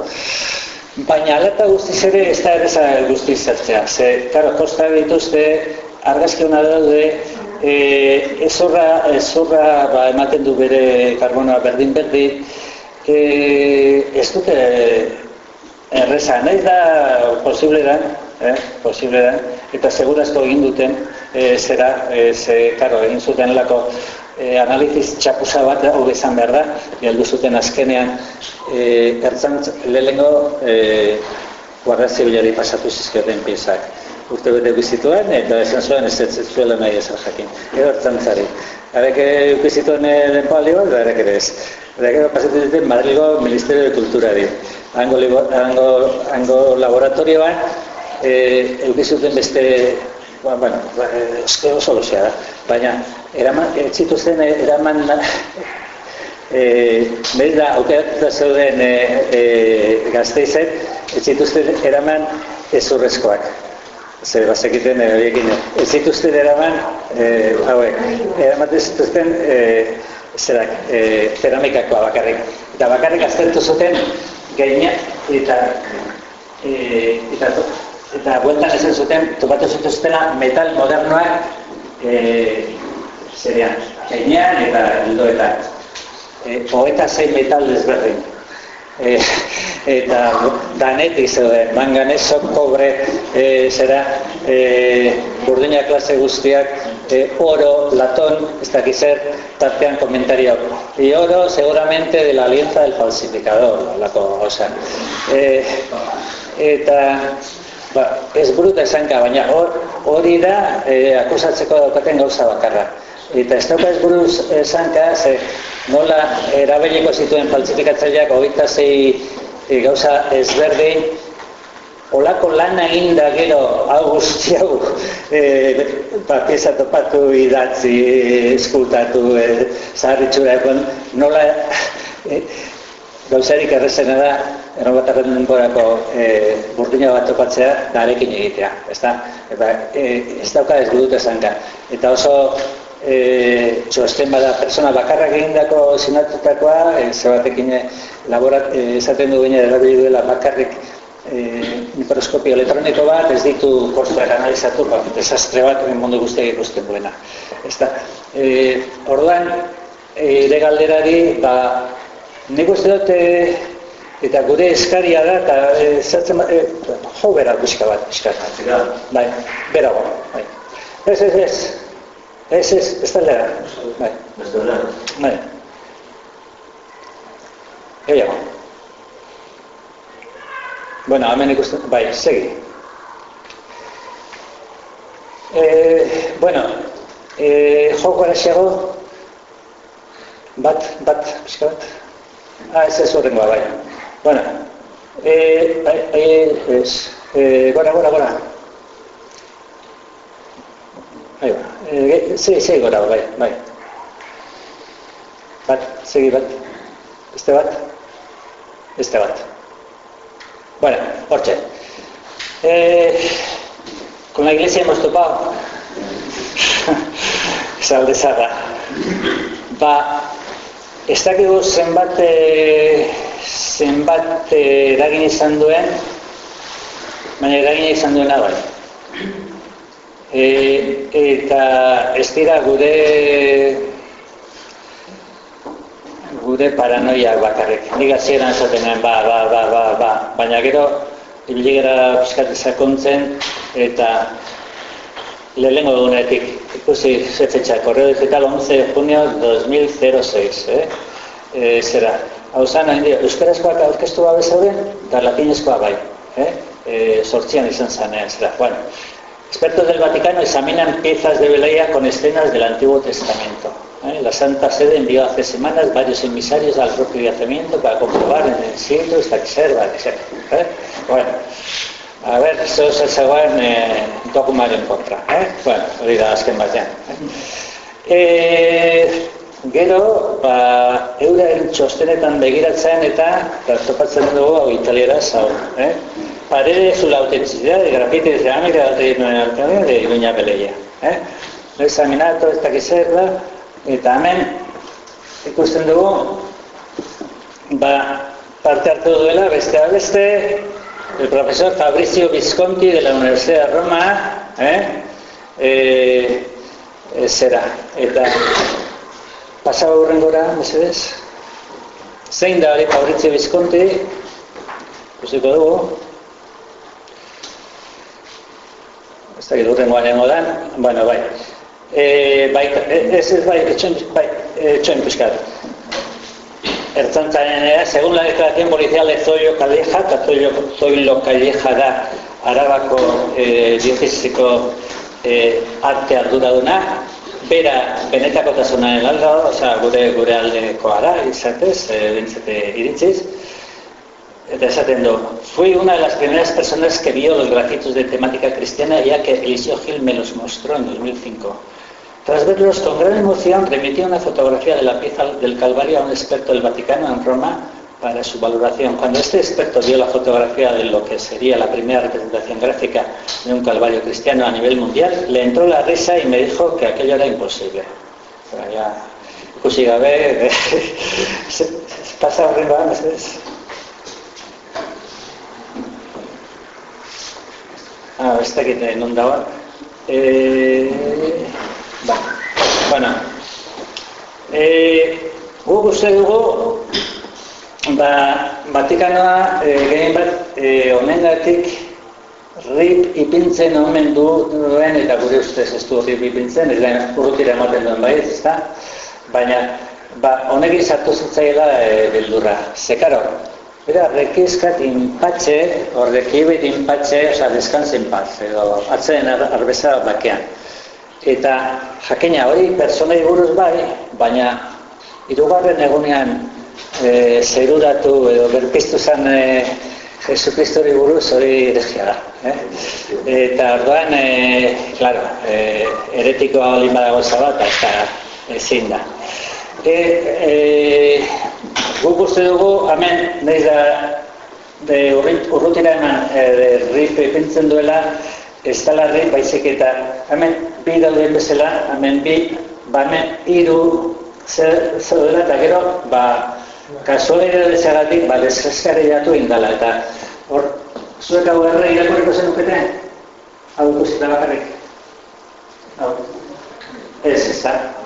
baina alata guztiz ere ez da ereza guztiz zertzea. Ze, karo, kosta dituzte, argazki hona daude, eh, ezurra, ezurra ba, ematen du bere karbonoa berdin-berdin, eh, ez dute erreza, nahi da posible da, eh, posible da, eta segurazko egin duten eh, zera, eh, ze, karo, egin zuten lako eh, analiziz txapuza bat hau izan behar da, heldu zuten azkenean eh, ertzantz lehengo eh, guardia zibilari pasatu zizkioten piezak. Urte bete bizituen, eta esan zuen ez ez zuela nahi esan jakin. Edo ertzantzari. Arek eukizituen den palio, da erek ere ez. Eta gero pasatu duten Madrilgo Ministerio de Kulturari. Hango, libo- hango, hango laboratorioan, e, eukizuten beste, ba, bueno, ba, eh, eske oso luzea da. Baina, eraman, ez zituzten eh, eraman, *laughs* e, behin da, aukeratuta zeuden e, e, gazteizet, ez zituzten eraman ezurrezkoak. Zer, bazekiten eh, horiekin, ez zituzten eraman, e, hauek, eramaten zituzten, e, zerak, e, ceramikakoa bakarrik. Eta bakarrik aztertu zuten gaina eta e, eta eta bueltan esan zuten topatu zituztela metal modernoak e, zerean keinean eta hildoetan. E, hogeita zein metal desberdin. E, eta danetik zeuden, manganeso, kobre, e, zera, e, burdina klase guztiak, e, oro, latón, ez dakiz zer, tartean komentario. Y oro seguramente de la alianza del falsificador, lako, osea. E, eta, ba, ez bruta esanka, baina hor, hori da e, akusatzeko daukaten gauza bakarra. Eta ez dauka ez buruz esanka, ze nola erabiliko zituen falsifikatzaileak hogeita zei e, gauza ezberdin, olako lana egin da gero hau guzti hau e, ba, pieza topatu idatzi, eskutatu, e, zaharritxura egon, nola e, gauzarik errezena da errobatarren denborako e, burdina bat topatzea darekin egitea, ez da? Eta e, ez dauka ez dut esanka. Eta oso e, txosten bada persona bakarrak egindako sinatutakoa, e, zebatekin e, laborat, e, esaten du gine erabili duela bakarrik e, mikroskopio elektroniko bat, ez ditu kostuak analizatu, ba, desastre bat mundu guztiak ikusten duena. Ez da, e, orduan, ere galderari, ba, nik uste dut, e, eta gure eskaria da, eta e, zertzen, e, jo bera bat, eskatzen. Bai, bera bai. Ez, ez, ez, ez, ez, ez da lera. Bai. Ez da lera. Bai. Gehiago. Bueno, hemen ikusten, bai, segi. Eh, bueno, eh, joko araxiago, bat, bat, pixka bat. Ah, ez ez horrengoa, bai. Bueno, eh, bai, eh, ez, eh, gora, gora, gora. Ahí va. Eh, sí, sí, gora, bai, bai. Bat, segi bat. Este bat. Este bat. Bueno, Orche. Eh, con la iglesia hemos topado. *laughs* Salde zarra. Ba, ez dakigu zenbat, e, zenbat eragin izan duen, baina eragin izan duena bai. E, eta ez dira gure gure paranoia bakarrik. Nik hasieran esaten nuen, ba, ba, ba, ba, ba. Baina gero, ibili gara pizkat sakontzen eta lehenengo egunetik ikusi zefetxa, korreo digital 11 de junio 2006, eh? E, zera, hau zan, euskarazkoak aurkeztu gabe zauden, eta latinezkoa bai, eh? E, sortzian izan zanean, zera, bueno. Expertos del Vaticano examinan piezas de Beleia con escenas del Antiguo Testamento. ¿eh? La Santa Sede envió hace semanas varios emisarios al propio yacimiento para comprobar en el sitio esta reserva, etc. ¿eh? Bueno, a ver, eso se zegoen eh, dokumentaren kontra. Eh? Bueno, hori da azken batean. Eh, gero, ba, euren txostenetan begiratzen eta topatzen dugu hau italiera zau. Eh? Parede su la autenticidad de grafite de cerámica de de Iruña Beleia. Eh? He examinado esta que serra, eta hemen ikusten dugu ba, parte hartu duela beste beste el profesor Fabrizio Visconti de la Universidad de Roma? Eh, eh, zera eta pasaba urrengora mesedez zein da hori Fabrizio Visconti ikusiko dugu ez da urrengoan egongo dan bueno bai. Eh, bai, ez ez bai, etxoin, bai, etxoin pixkat. Ertzantzaren era, según la declaración policial de Zoyo Calleja, eta Zoyo, Zoilo Calleja da Arabako eh, diocesiko eh, arte arduraduna, bera benetako tasunaren alda, oza, gure, gure aldekoa da, izatez, eh, bintzete iritziz, Eta esaten du, fui una de las primeras personas que vio los grafitos de temática cristiana ya que Eliseo Gil me los mostró en 2005. Tras verlos con gran emoción, remitió una fotografía de la pieza del Calvario a un experto del Vaticano en Roma para su valoración. Cuando este experto vio la fotografía de lo que sería la primera representación gráfica de un Calvario cristiano a nivel mundial, le entró la risa y me dijo que aquello era imposible. O sea, ya, ikusi gabe, *laughs* pasa horrengoa, mesedez. Ah, ez dakit non dagoen. Eh, ba, bueno, E, guk uste dugu, ba, Vatikanoa e, gehien bat e, honengatik rip ipintzen omen du duen eta gure ustez ez du rip ipintzen, ez da urrutira ematen duen bai, ez da? Baina, ba, honekin sartu zitzaiela e, beldurra. Zekaro, Era, rekizkat inpatxe, horrekibit inpatxe, oza, deskantzen paz, edo atzen ar arbeza bakean. Eta jakina hori pertsonei buruz bai, baina irugarren egunean e, zeruratu edo berpiztu zen e, Jesu Kristori buruz hori eregia da. Eh? Eta orduan, e, claro, e, eretikoa badago zabat, eta ezin da. E, e, guk uste dugu, hemen, nahi da, urrutira eman, e, de rip ipintzen duela, ez dala rip, baizik eta, hemen, bi dauden bezala, hemen bi, ba hemen, iru, zer, zer duela, eta gero, ba, kasualera dezagatik, ba, deskazkare jatu indala, eta hor, zuek hau erre irakurriko zen ukete? Hau ikusita bakarrik? Hau. Ez, ez da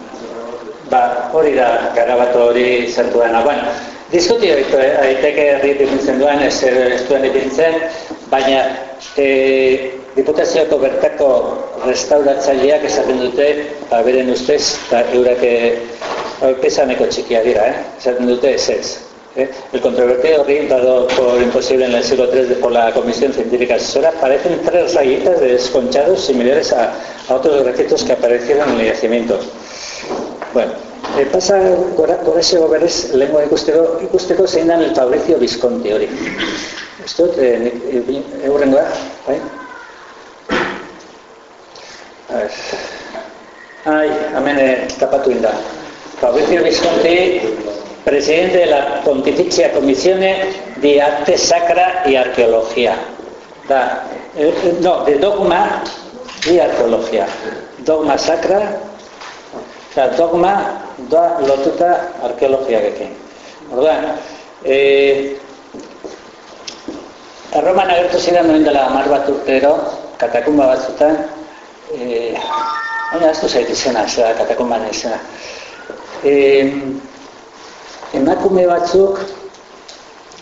ba, hori da garabato hori zertu dena. Bueno, diskuti hori daiteke herri dibitzen duen, ez, ez duen dibitzen, baina e, diputazioko bertako restauratzaileak esaten dute, ba, beren ustez, eta eurak pesaneko txikia dira, eh? esaten dute ez ez. ¿Eh? El controvertido orientado por imposible en el siglo III por la Comisión Científica Asesora parecen tres rayitas de desconchados similares a, a otros grafetos que aparecieron en el yacimiento. Bueno, e, pasa gora, gorazio berriz lehenko ikusteko, ikusteko zein dan el Fabrizio Visconti hori. Ez dut, e, e, eurren goa, bai? Ai, hemen tapatu inda. Fabrizio Visconti, presidente de la Pontificia Commissione di Arte Sacra y Arqueología. Da, eh, no, de dogma y arqueología. Dogma sacra Eta dogma da lotuta arkeologiarekin. Orduan, e, Erroman agertu ziren noin dela amar bat urtero, katakumba batzutan, e, baina ez du zait izena, zera katakumba izena. E, emakume batzuk,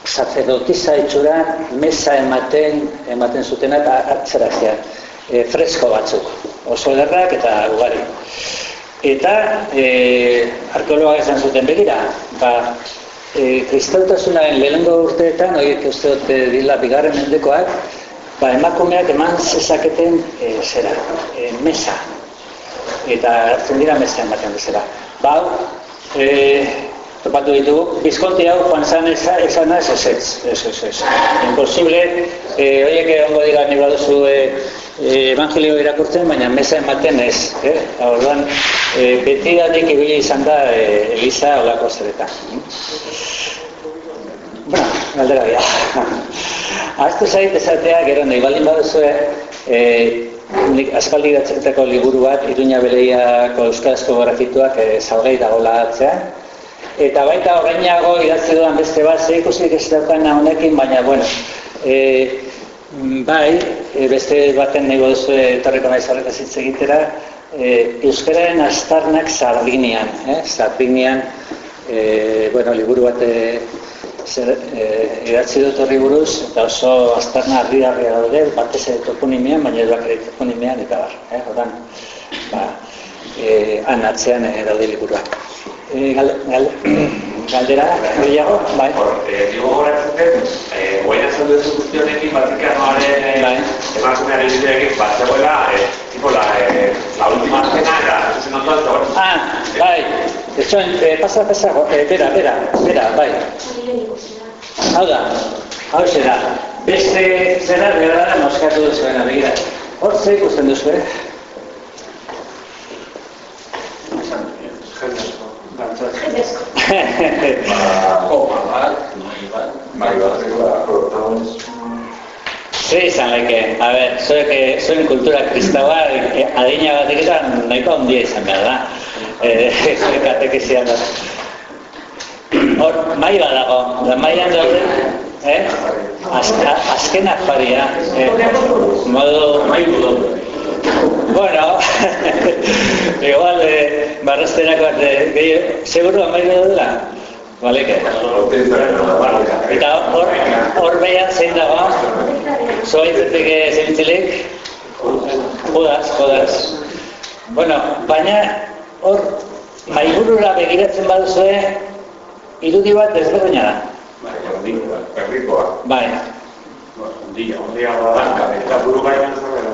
sacerdotiza itxuran, mesa ematen, ematen zutenak atzera e, fresko batzuk, oso ederrak eta ugari. Eta e, arkeologa esan zuten begira, ba, e, kristautasunaren lehenengo urteetan, horiek uste dute dila bigarren mendekoak, ba, emakumeak eman zezaketen e, zera, e, mesa. Eta hartzen dira mesa ematen bezala. Ba, e, topatu ditugu, bizkonti hau joan zan esan ez ez ez, ez ez ez. Imposible, e, horiek egongo dira nire duzu e, e, evangelio irakurtzen, baina mesa ematen ez. Eh? Orduan, e, beti datik ibili izan da e, Elisa olako zeretan. Bueno, galdera bia. *laughs* Aztu zait ezatea, gero nahi baldin baduzue, e, nik aspaldi gatzetako liburu bat, Iruña Beleiako Euskarazko grafituak e, salgai dagoela atzean. Eta baita horreinago idatzi dudan beste bat, ze ikusik ez daukan honekin, baina, bueno, e, bai, e, beste baten nahi duzu etorriko nahi zarretaz hitz egitera, e, Euskararen astarnak Sardinean, eh? Sardinean, e, bueno, liburu bat e, zer, e, idatzi dut horri buruz, eta oso astarna harri harri daude, batez ere toponimian, baina ez bakare toponimian, eta bar, eh? Odan, ba, e, han atzean e, daude liburuak. E, gal, gal, *clears throat* galdera, gehiago, bai? Eh, digo goratzen, eh, guain azaldu ez guztionekin, Vatikanoaren eh, bai. emakumearen ideekin, bat zegoela, eh, tipo la, eh, la última cena eta zuzen ondoan zegoen. Ah, bai, eso, eh, pasa, pasa, eh, bera, bera, bera, bai. Hau da, hau zera, beste zera, bera da, moskatu duzuena, begira. Hor, ze ikusten duzu, eh? Zer izan leke, a ber, zuek, zuen kultura kristaua adina bat egitan nahiko handia izan behar da. Eh, *laughs* zuek atekizian da. Hor, mai bat dago, da maian daude, eh? Azken akparia, eh? Modu, mai dugu. bueno, *laughs* igual, eh, barraztenak bat, eh, gehi, seguru amairu dela? Baleke. Eta hor, hor behan zein dago, zoaitzetik zeintzilik, jodaz, jodaz. Bueno, baina hor, maiburura begiratzen baduzue, irudi bat ezberdina da. Bai. Ondia, ondia badanka, eta buru gaian zabera.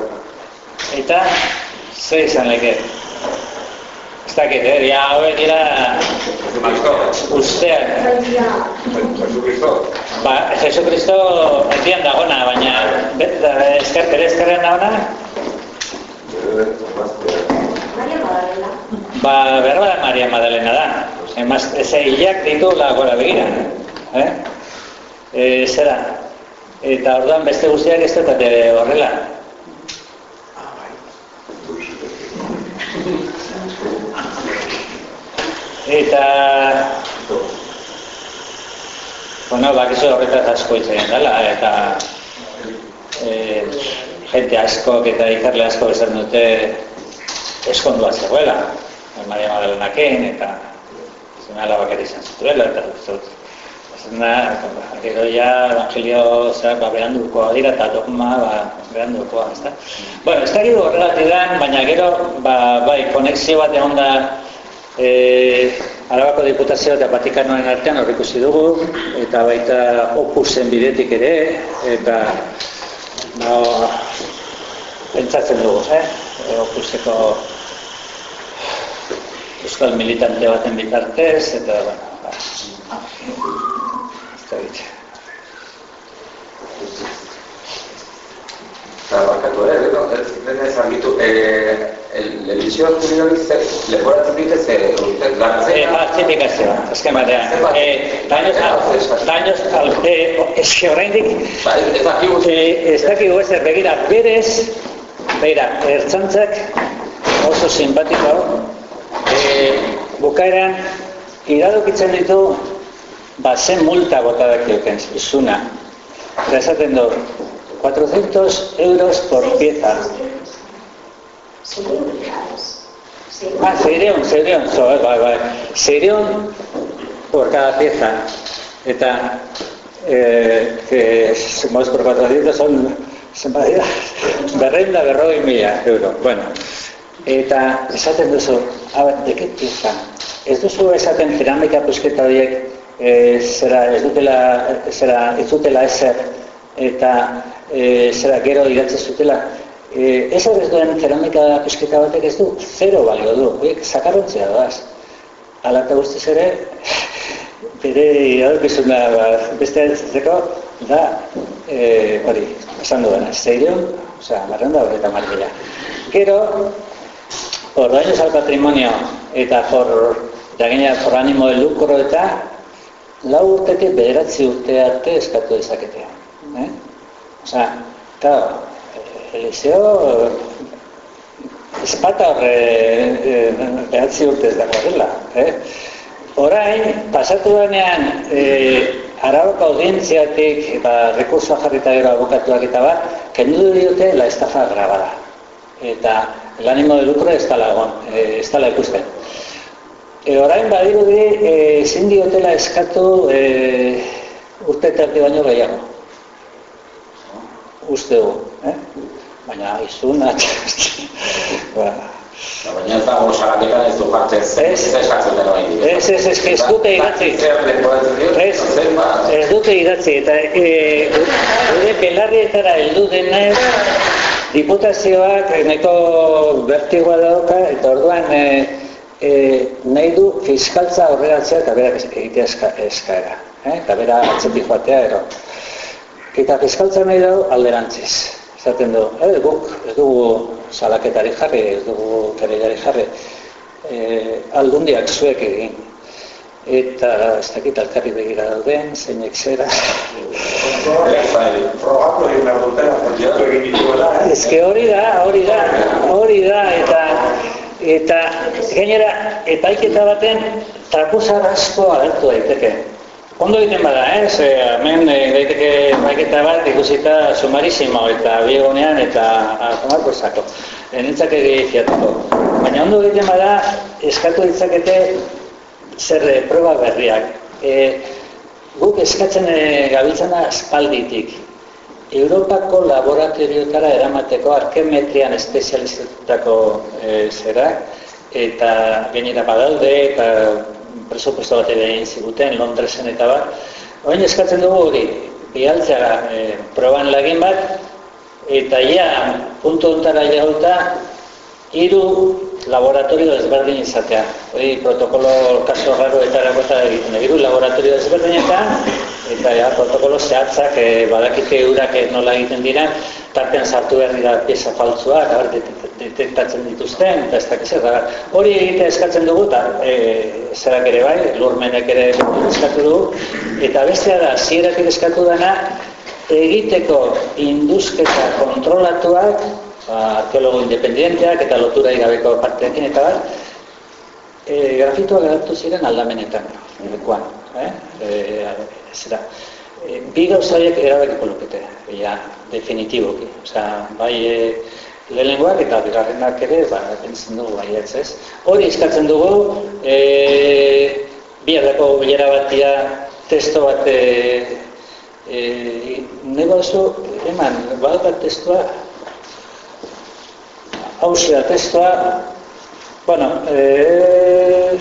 Eta, ze izan leke? Ez dakit, eh? Ja, hauek dira usteak. Jesucristo. Ba, Jesucristo erdian dagona, baina esker, bere eskerrean dagona, Maria Magdalena. ba, berba da Maria Madalena da. Emaz, eze hilak ditu gora begira. Eh? E, zera, eta orduan beste guztiak ez dut horrela. Eta, bueno, bakizu horretaz asko hitz egin dela, eta e, jente askok eta ikarle asko esan dute eskondua zegoela, Maria Magdalenaken, eta zenala bakar izan zituela, eta zut. Zena, gero ja, evangelio, zera, ba, berandukoa dira, eta dogma, ba, berandukoa, ez da. Bueno, ez dakit horregatik da, baina gero, ba, bai, konexio bat egon da, e, Arabako Diputazio eta Vatikanoen artean hor ikusi dugu, eta baita opusen bidetik ere, eta no, pentsatzen dugu, eh? E, opuseko euskal militante baten bitartez, eta, bueno, ba, ez da bitxe. Eta bakatu ere, gero, ez ez argitu, eh, el hartu hori ze, leporatzen dite ze, urte, Eh, falsifikazioa, azken batean. Eh, daños, al, daños, al, eh, ez que oraindik, ba, ez dakigu, eh, ez dakigu ezer, begira, berez, begira, ertzantzak oso simpatiko, eh, bukaeran, iradokitzen ditu, ba, zen multa bota dakioken, izuna. Eta esaten du, 400 euros por pieza. Ah, seireun, seireun, zo, eh, bai, bai. Seireun por cada pieza. Eta, eh, que somos por 400 son, zenbat dira, berrein da berrogei mila euro. Bueno, eta esaten duzu, a ber, de qué pieza? Ez duzu esaten ceramika pusketa horiek eh, zera, ez dutela, zera, ez dutela ezer, eta eh, zera gero idatzi zutela, Eh, ez ez duen ceramika pusketa batek ez du, zero balio du, horiek zakarrontzea doaz. Ala eta guztiz ere, *laughs* bere iradokezuna ba, beste entzeko da, eh, hori, esan duena, zeireun, osea, marreun da horreta margila. Gero, por daños al patrimonio eta por, jakina, por ánimo de lucro eta lau urtetik bederatzi urte arte eskatu dezaketea. Eh? Osea, claro, Eliseo espata horre e, behatzi urte ez dago. Eh? Orain, pasatu denean, e, Arabako audientziatik, ba, rekursoa jarrita gero abokatuak eta bat, kendu diote la estafa grabada. Eta el ánimo de lucro ez dala egon, e, ez dala ikusten. E, orain badirudi e, ezin diotela eskatu e, urte eta erdi baino gehiago. Uste du, eh? Baina izuna, *laughs* ba, baina ez dago salaketan ez du jartzen zen, Ez. ez eskatzen dena hori. Ez, ez, ez, ez dute idatzi. Ez, ba, ez dute idatzi, eta e, gure belarrietara heldu denez, diputazioak neko bertigoa dauka, eta orduan e, e, nahi du fiskaltza horregatzea eta berak egitea eska, eskaera. Eh? Eta bera atzetik joatea ero. Eta fiskaltza nahi dau alderantziz. Esaten du, eh, guk ez dugu salaketari jarri, ez dugu kereilari jarri. E, aldundiak zuek egin. Eta ez dakit alkarri begira dauden, zeinek zera. Frogatu egin behar dutela, egin dituela. Ez que hori da, hori da, hori da, eta eta gainera epaiketa baten trapuzar asko agertu daiteke. Ondo egiten bada, eh? Ze, hemen eh, daiteke baiketa bat ikusita sumarisimo eta biegonean eta tomar sako. Enitzak egi fiatuko. Baina ondo egiten bada, eskatu ditzakete zer eh, proba berriak. E, guk eskatzen e, gabiltzana espalditik. Europako laboratorioetara eramateko arkemetrian espezializatutako e, zerak, eta gainera badaude, eta presupuesto bat egin ziguten Londresen eta bat. Oin eskatzen dugu hori, bialtzea e, proban lagin bat, eta ja, puntu ontara jauta, hiru laboratorio desberdin izatea. Hori protokolo kaso raro eta erakota egiten. Hiru laboratorio desberdinetan, eta ja, protokolo zehatzak e, badakite urak nola egiten dira, tartean sartu behar dira pieza faltzuak, detektatzen dituzten, eta ez dakiz da. Hori egitea eskatzen dugu, eta e, zerak ere bai, lurmenek ere eskatu dugu, eta bestea da, zierak eskatu dena, egiteko induzketa kontrolatuak, arkeologo independienteak eta lotura igabeko parteekin eta bat, e, grafitoa geratu ziren aldamenetan, lekuan, eh? E, zera. E, bi gauzaiek erabekiko lukete, ja, definitiboki. Osea, bai e, lehenengoak eta bigarrenak ere, ba, entzen dugu bai ez, Hori eskatzen dugu, e, biharrako bilera batia testo bat e, e, oso, eman, bat bat testoa, hausea testoa, bueno, e,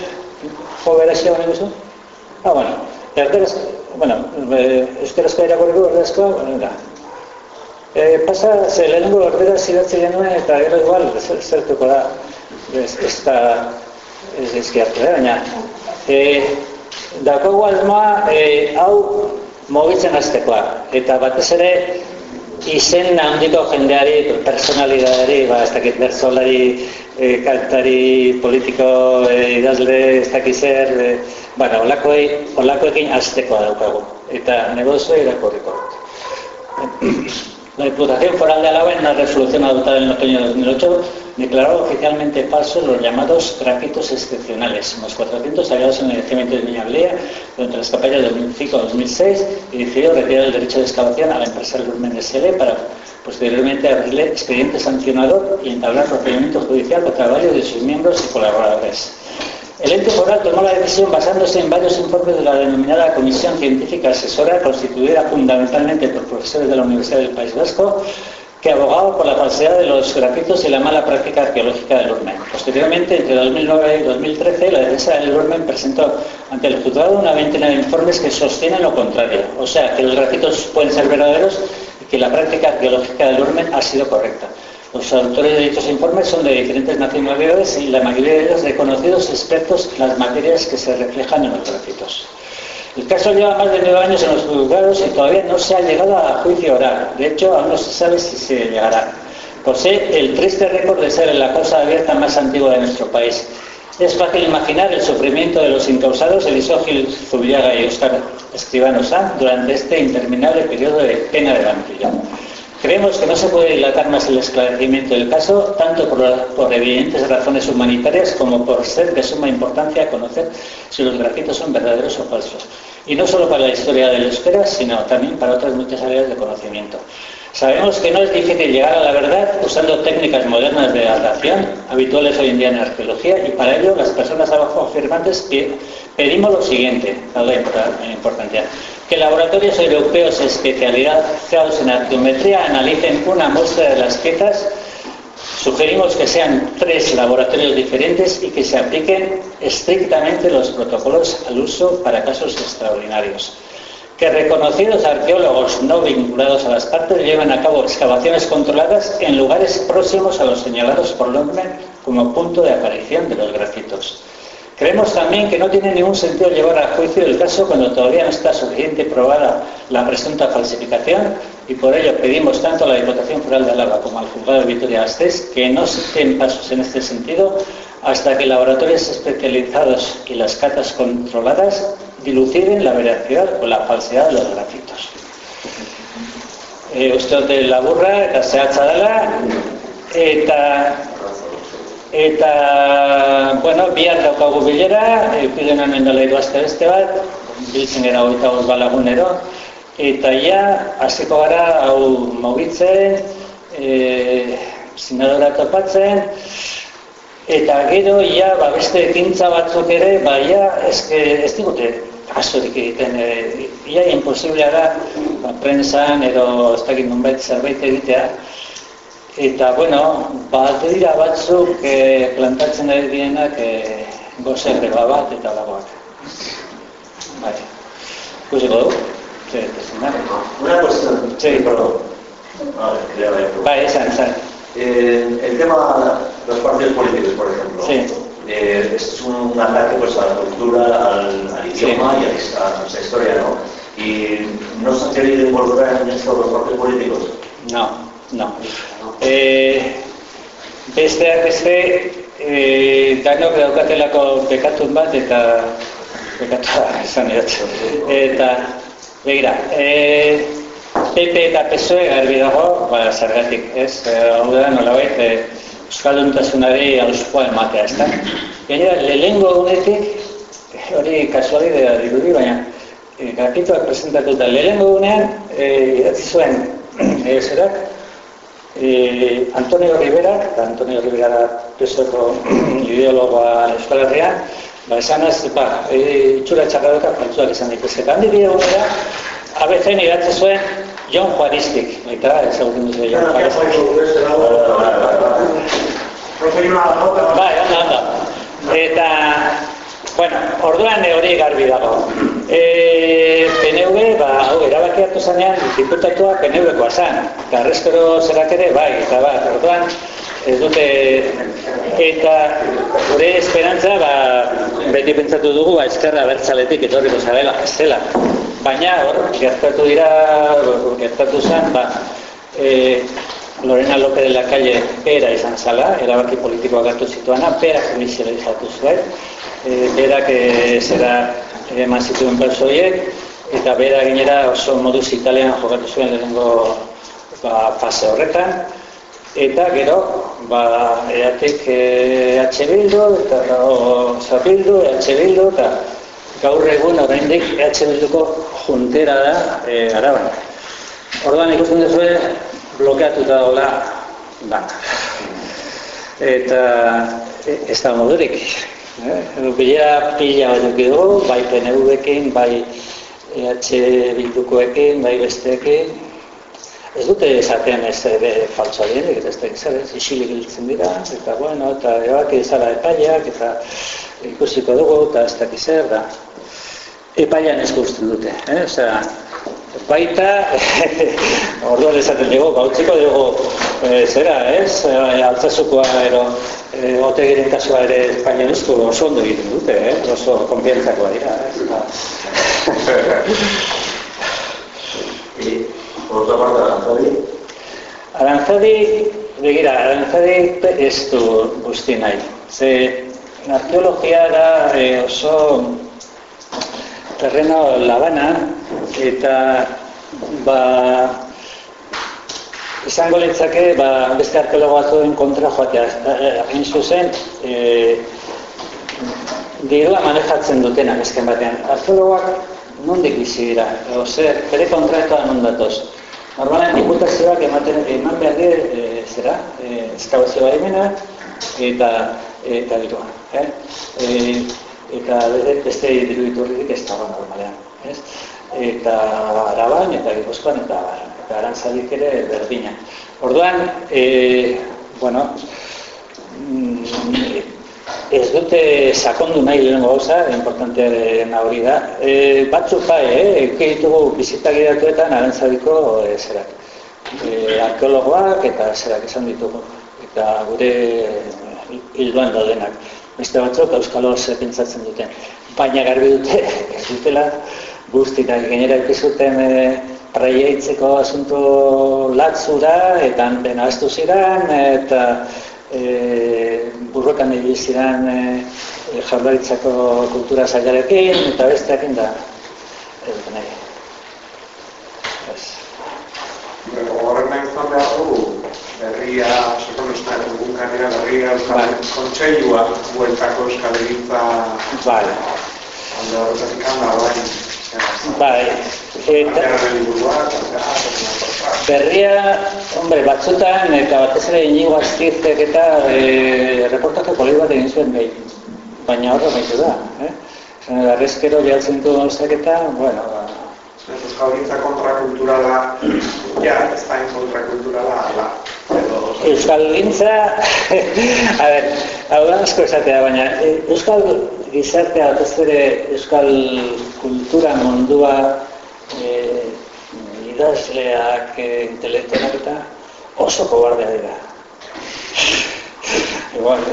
jo berazia honi guzu? Ah, bueno, erderaz, bueno, e, euskarazko irakorriko erderazko, bueno, da, E, pasa, ze lehenengo ordera zidatzi genuen eta gero igual zertuko da ez, da ez izkiartu, eh? baina e, dakogu almoa e, hau mogitzen aztekoa eta batez ere izen handiko jendeari, personalidadari, ba, ez dakit bertzolari, e, kantari, politiko, e, idazle, ez dakit zer, e, bueno, olakoekin aztekoa daukagu eta negozioa irakorriko. La Diputación Foral de Álava, en la resolución adoptada en el otoño de 2008, declaró oficialmente falsos los llamados grafitos excepcionales, los 400 hallados en el yacimiento de Viñablea durante las campañas de 2005-2006 y decidió retirar el derecho de excavación a la empresa Lurmen SL para posteriormente abrirle expediente sancionador y entablar procedimiento judicial contra varios de sus miembros y colaboradores. El ente foral tomó la decisión basándose en varios informes de la denominada Comisión Científica Asesora, constituida fundamentalmente por profesores de la Universidad del País Vasco, que abogaba por la falsedad de los grafitos y la mala práctica arqueológica del Urmen. Posteriormente, entre 2009 y 2013, la defensa del Urmen presentó ante el juzgado una veintena de informes que sostienen lo contrario, o sea, que los grafitos pueden ser verdaderos y que la práctica arqueológica del Urmen ha sido correcta. Los autores de dichos informes son de diferentes nacionalidades y la mayoría de ellos reconocidos expertos en las materias que se reflejan en los grafitos. El caso lleva más de nueve años en los juzgados y todavía no se ha llegado a juicio oral. De hecho, aún no se sabe si se llegará. Posee el triste récord de ser la causa abierta más antigua de nuestro país. Es fácil imaginar el sufrimiento de los incausados Elisógil Zubillaga y Óscar Escribano Sanz durante este interminable periodo de pena de banquillo. Creemos que no se puede dilatar más el esclarecimiento del caso, tanto por, evidentes razones humanitarias como por ser de suma importancia conocer si los grafitos son verdaderos o falsos. Y no solo para la historia de la esfera, sino también para otras muchas áreas de conocimiento. Sabemos que no es difícil llegar a la verdad usando técnicas modernas de datación, habituales hoy en día en arqueología, y para ello las personas abajo afirmantes pedimos lo siguiente, la importancia que laboratorios europeos especializados en arqueometría analicen una muestra de las piezas. Sugerimos que sean tres laboratorios diferentes y que se apliquen estrictamente los protocolos al uso para casos extraordinarios. Que reconocidos arqueólogos no vinculados a las partes lleven a cabo excavaciones controladas en lugares próximos a los señalados por Longman como punto de aparición de los grafitos. Creemos también que no tiene ningún sentido llevar a juicio el caso cuando todavía no está suficiente probada la presunta falsificación y por ello pedimos tanto a la Diputación Foral de Álava como al Juzgado de Vitoria-Gasteiz que no se den pasos en este sentido hasta que laboratorios especializados y las cartas controladas diluciden la veracidad o la falsedad de los grafitos. Eh, usted de la burra, eta zehatza dela, Eta, bueno, bihar daukagu bilera, epidena mendela beste bat, biltzen gara hogeita bost balagunero, eta ja, hasiko gara, hau mugitzen, e, sinadora topatzen, eta gero, ja, ba, beste ekintza batzuk ere, ba, ja, eske, ez digute, asorik egiten, e, ia, imposiblea da, ba, prensan, edo, ez dakit nunbait zerbait egitea, Eta, bueno, bat dira batzuk e, plantatzen ari dienak e, gozerre bat eta lagoak. Bai. Ikusiko du? Sí, Una cuestión. Sí, perdón. Vale, ya esan, esan. Eh, el tema de los partidos políticos, por ejemplo, Sí. eh, es un ataque pues, a la cultura, al, al idioma y a, a nuestra historia, ¿no? Y no se han querido involucrar en esto los partidos políticos. No, no. E, besteak beste, e, danok daukatelako bekatun bat eta bekatua *laughs* esan dut. Eta, begira, e, PP eta PSOE garbi dago, ba, zergatik, ez? Hau da, nolabait, e, Euskalduntasunari auskoa ematea, ez da? Gainera, lehengo egunetik, hori kasualidea dirudi, baina e, kapituak presentatuta lehengo egunean, e, idatzi zuen, *clears throat* e, zerak, e, Antonio Rivera, eta Antonio Rivera da PSOeko *clears throat* ideologoa Euskal Herrian, ba, esan ez, ba, e, itxura txarradoka faltzuak izan dituzke. Eta handi bide egunera, abezen idatzi zuen John Juaristik, baita, ezagutzen duzu John Juaristik. Bai, ondo, ondo. Eta, bueno, orduan hori garbi dago. E, PNV, ba, hau, erabaki hartu zanean, diputatua PNV-koa zan. Eta arrezkero zerak ere, bai, eta bat, orduan, ez dute, eta gure esperantza, ba, beti pentsatu dugu, ba, ezkerra bertzaletik etorriko zarela, ez dela. Baina, hor, gertatu dira, gertatu zen, ba, e, Lorena López de la Calle pera izan zala, erabaki politikoak hartu zituana, pera judizializatu zuen, e, berak e, zera eman zituen perso horiek, eta bera ginera oso moduz italian jokatu zuen lehenengo ba, fase horretan, eta gero, ba, eatik e, EH Bildu, eta o, Bildu, EH Bildu, eta gaur egun oraindik EH Bilduko juntera da e, araban. Orduan ikusten duzu blokeatuta dagoela dana. Eta e, ez da modurik. Eh? Bila pila eduki dugu, bai PNV-ekin, bai EH Bildukoekin, bai besteekin. Ez dute esaten ez ere faltsoa dienik, ez da ez isilik biltzen dira, eta bueno, eta ebaki izala epaileak, eta ikusiko dugu, eta ez dakiz zer, da. Epailean ez guztien dute, eh? Osea, baita, *laughs* orduan esaten dugu, gautziko dugu, e, zera, ez? E, altzazukoa, ero, e, otegiren kasua ere Espainian uzko oso ondo egiten dute, eh? oso konfientzakoa dira, ez? Ba. *laughs* Arantzadi, begira, Arantzadi ez du guzti nahi. Ze arkeologia da e, oso terreno labana eta ba izango litzake ba, beste arkeologo batzuen kontra joatea. Eh, Hain zuzen, e, dirua manejatzen dutenak esken batean. Arkeologoak nondik bizi dira, o zer, bere kontratua non datoz. Normalan diputazioak ematen eman behar die, e, zera, e, eskabazio baimena eta eta dirua, eh? E, eta beste- beste diru iturririk ez dago normalean, ez? Eta Araban eta Gipuzkoan eta eta Arantzadik ere berdina. Orduan, e, bueno, mm, ez dute sakondu nahi lehenengo gauza, importanteena hori da. E, batzuk bai, eh, ditugu bizitak datuetan arantzadiko e, zerak. E, arkeologoak eta zerak esan ditugu. Eta gure hilduan daudenak. Beste batzuk euskalo ze pentsatzen duten. Baina garbi dute, *laughs* ez dutela guztiak gainera ikizuten e, preieitzeko asunto latzura, eta dena astu ziren, eta e, burrokan ziren e, jaurlaritzako kultura sailarekin, eta besteakin da. Ez dut nahi. Ez. Horrena izan behar du, berria, sekonosna dugun kanera berria, Euskal Bai. Kontseilua, bueltako Euskal Egintza Vale. alde horretatik handa, bai, Bai, eta berria, hombre, batzutan, eta batez ere inigo azkiztek eta e, reportaje polit bat egin zuen behin. Baina horra baitu da, eh? Zene, Arrezkero bialtzen du gauzak eta, bueno, ba, Euskal Gintza kontrakulturala, ja, ez da kontrakulturala, ala, Euskal gintza, *laughs* a ber, hau da asko esatea, baina e, Euskal gizartea, batez ere Euskal kultura mundua, e, idazleak, e, intelektualak eta oso kobardea dira. *laughs* Igual,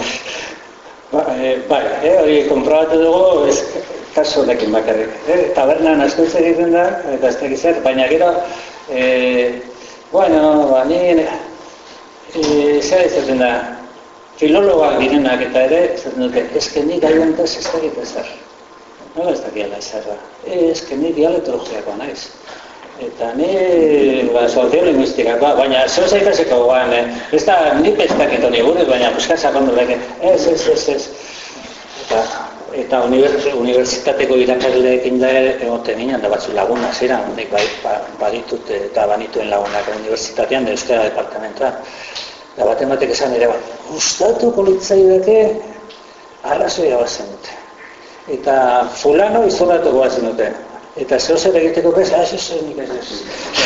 ba, e, bai, e, hori konprobatu dugu, ez, kasu honekin bakarrik. E, tabernan asko hitz egiten da, eta ez dakit zer, baina gero, e, bueno, ba, ni E, zer izaten da, filologoak direnak eta ere, esaten dute, eske nik gai hontaz ez dakit ezer. Nola ez dakiala ezer da. E, eske nik dialektologiakoa naiz. Eta ni, ba, soziolinguistikakoa, baina zeu zaitazeko guan, eh? ez da, nik ez dakit honi buruz, baina buskatza kondo dake, ez, ez, ez, ez. Eta, eta unibertsitateko irakasleekin da egoten ginen, da batzu laguna zira, nik bai, ba, baditut eta banituen lagunak unibertsitatean, da euskara departamentoan. Da baten batek esan ere, gustatu politzaidake arrazoia bazen dute. Eta fulano izorratuko bazen dute. Eta zeo zer egiteko bez, ah, ez nik ez ez.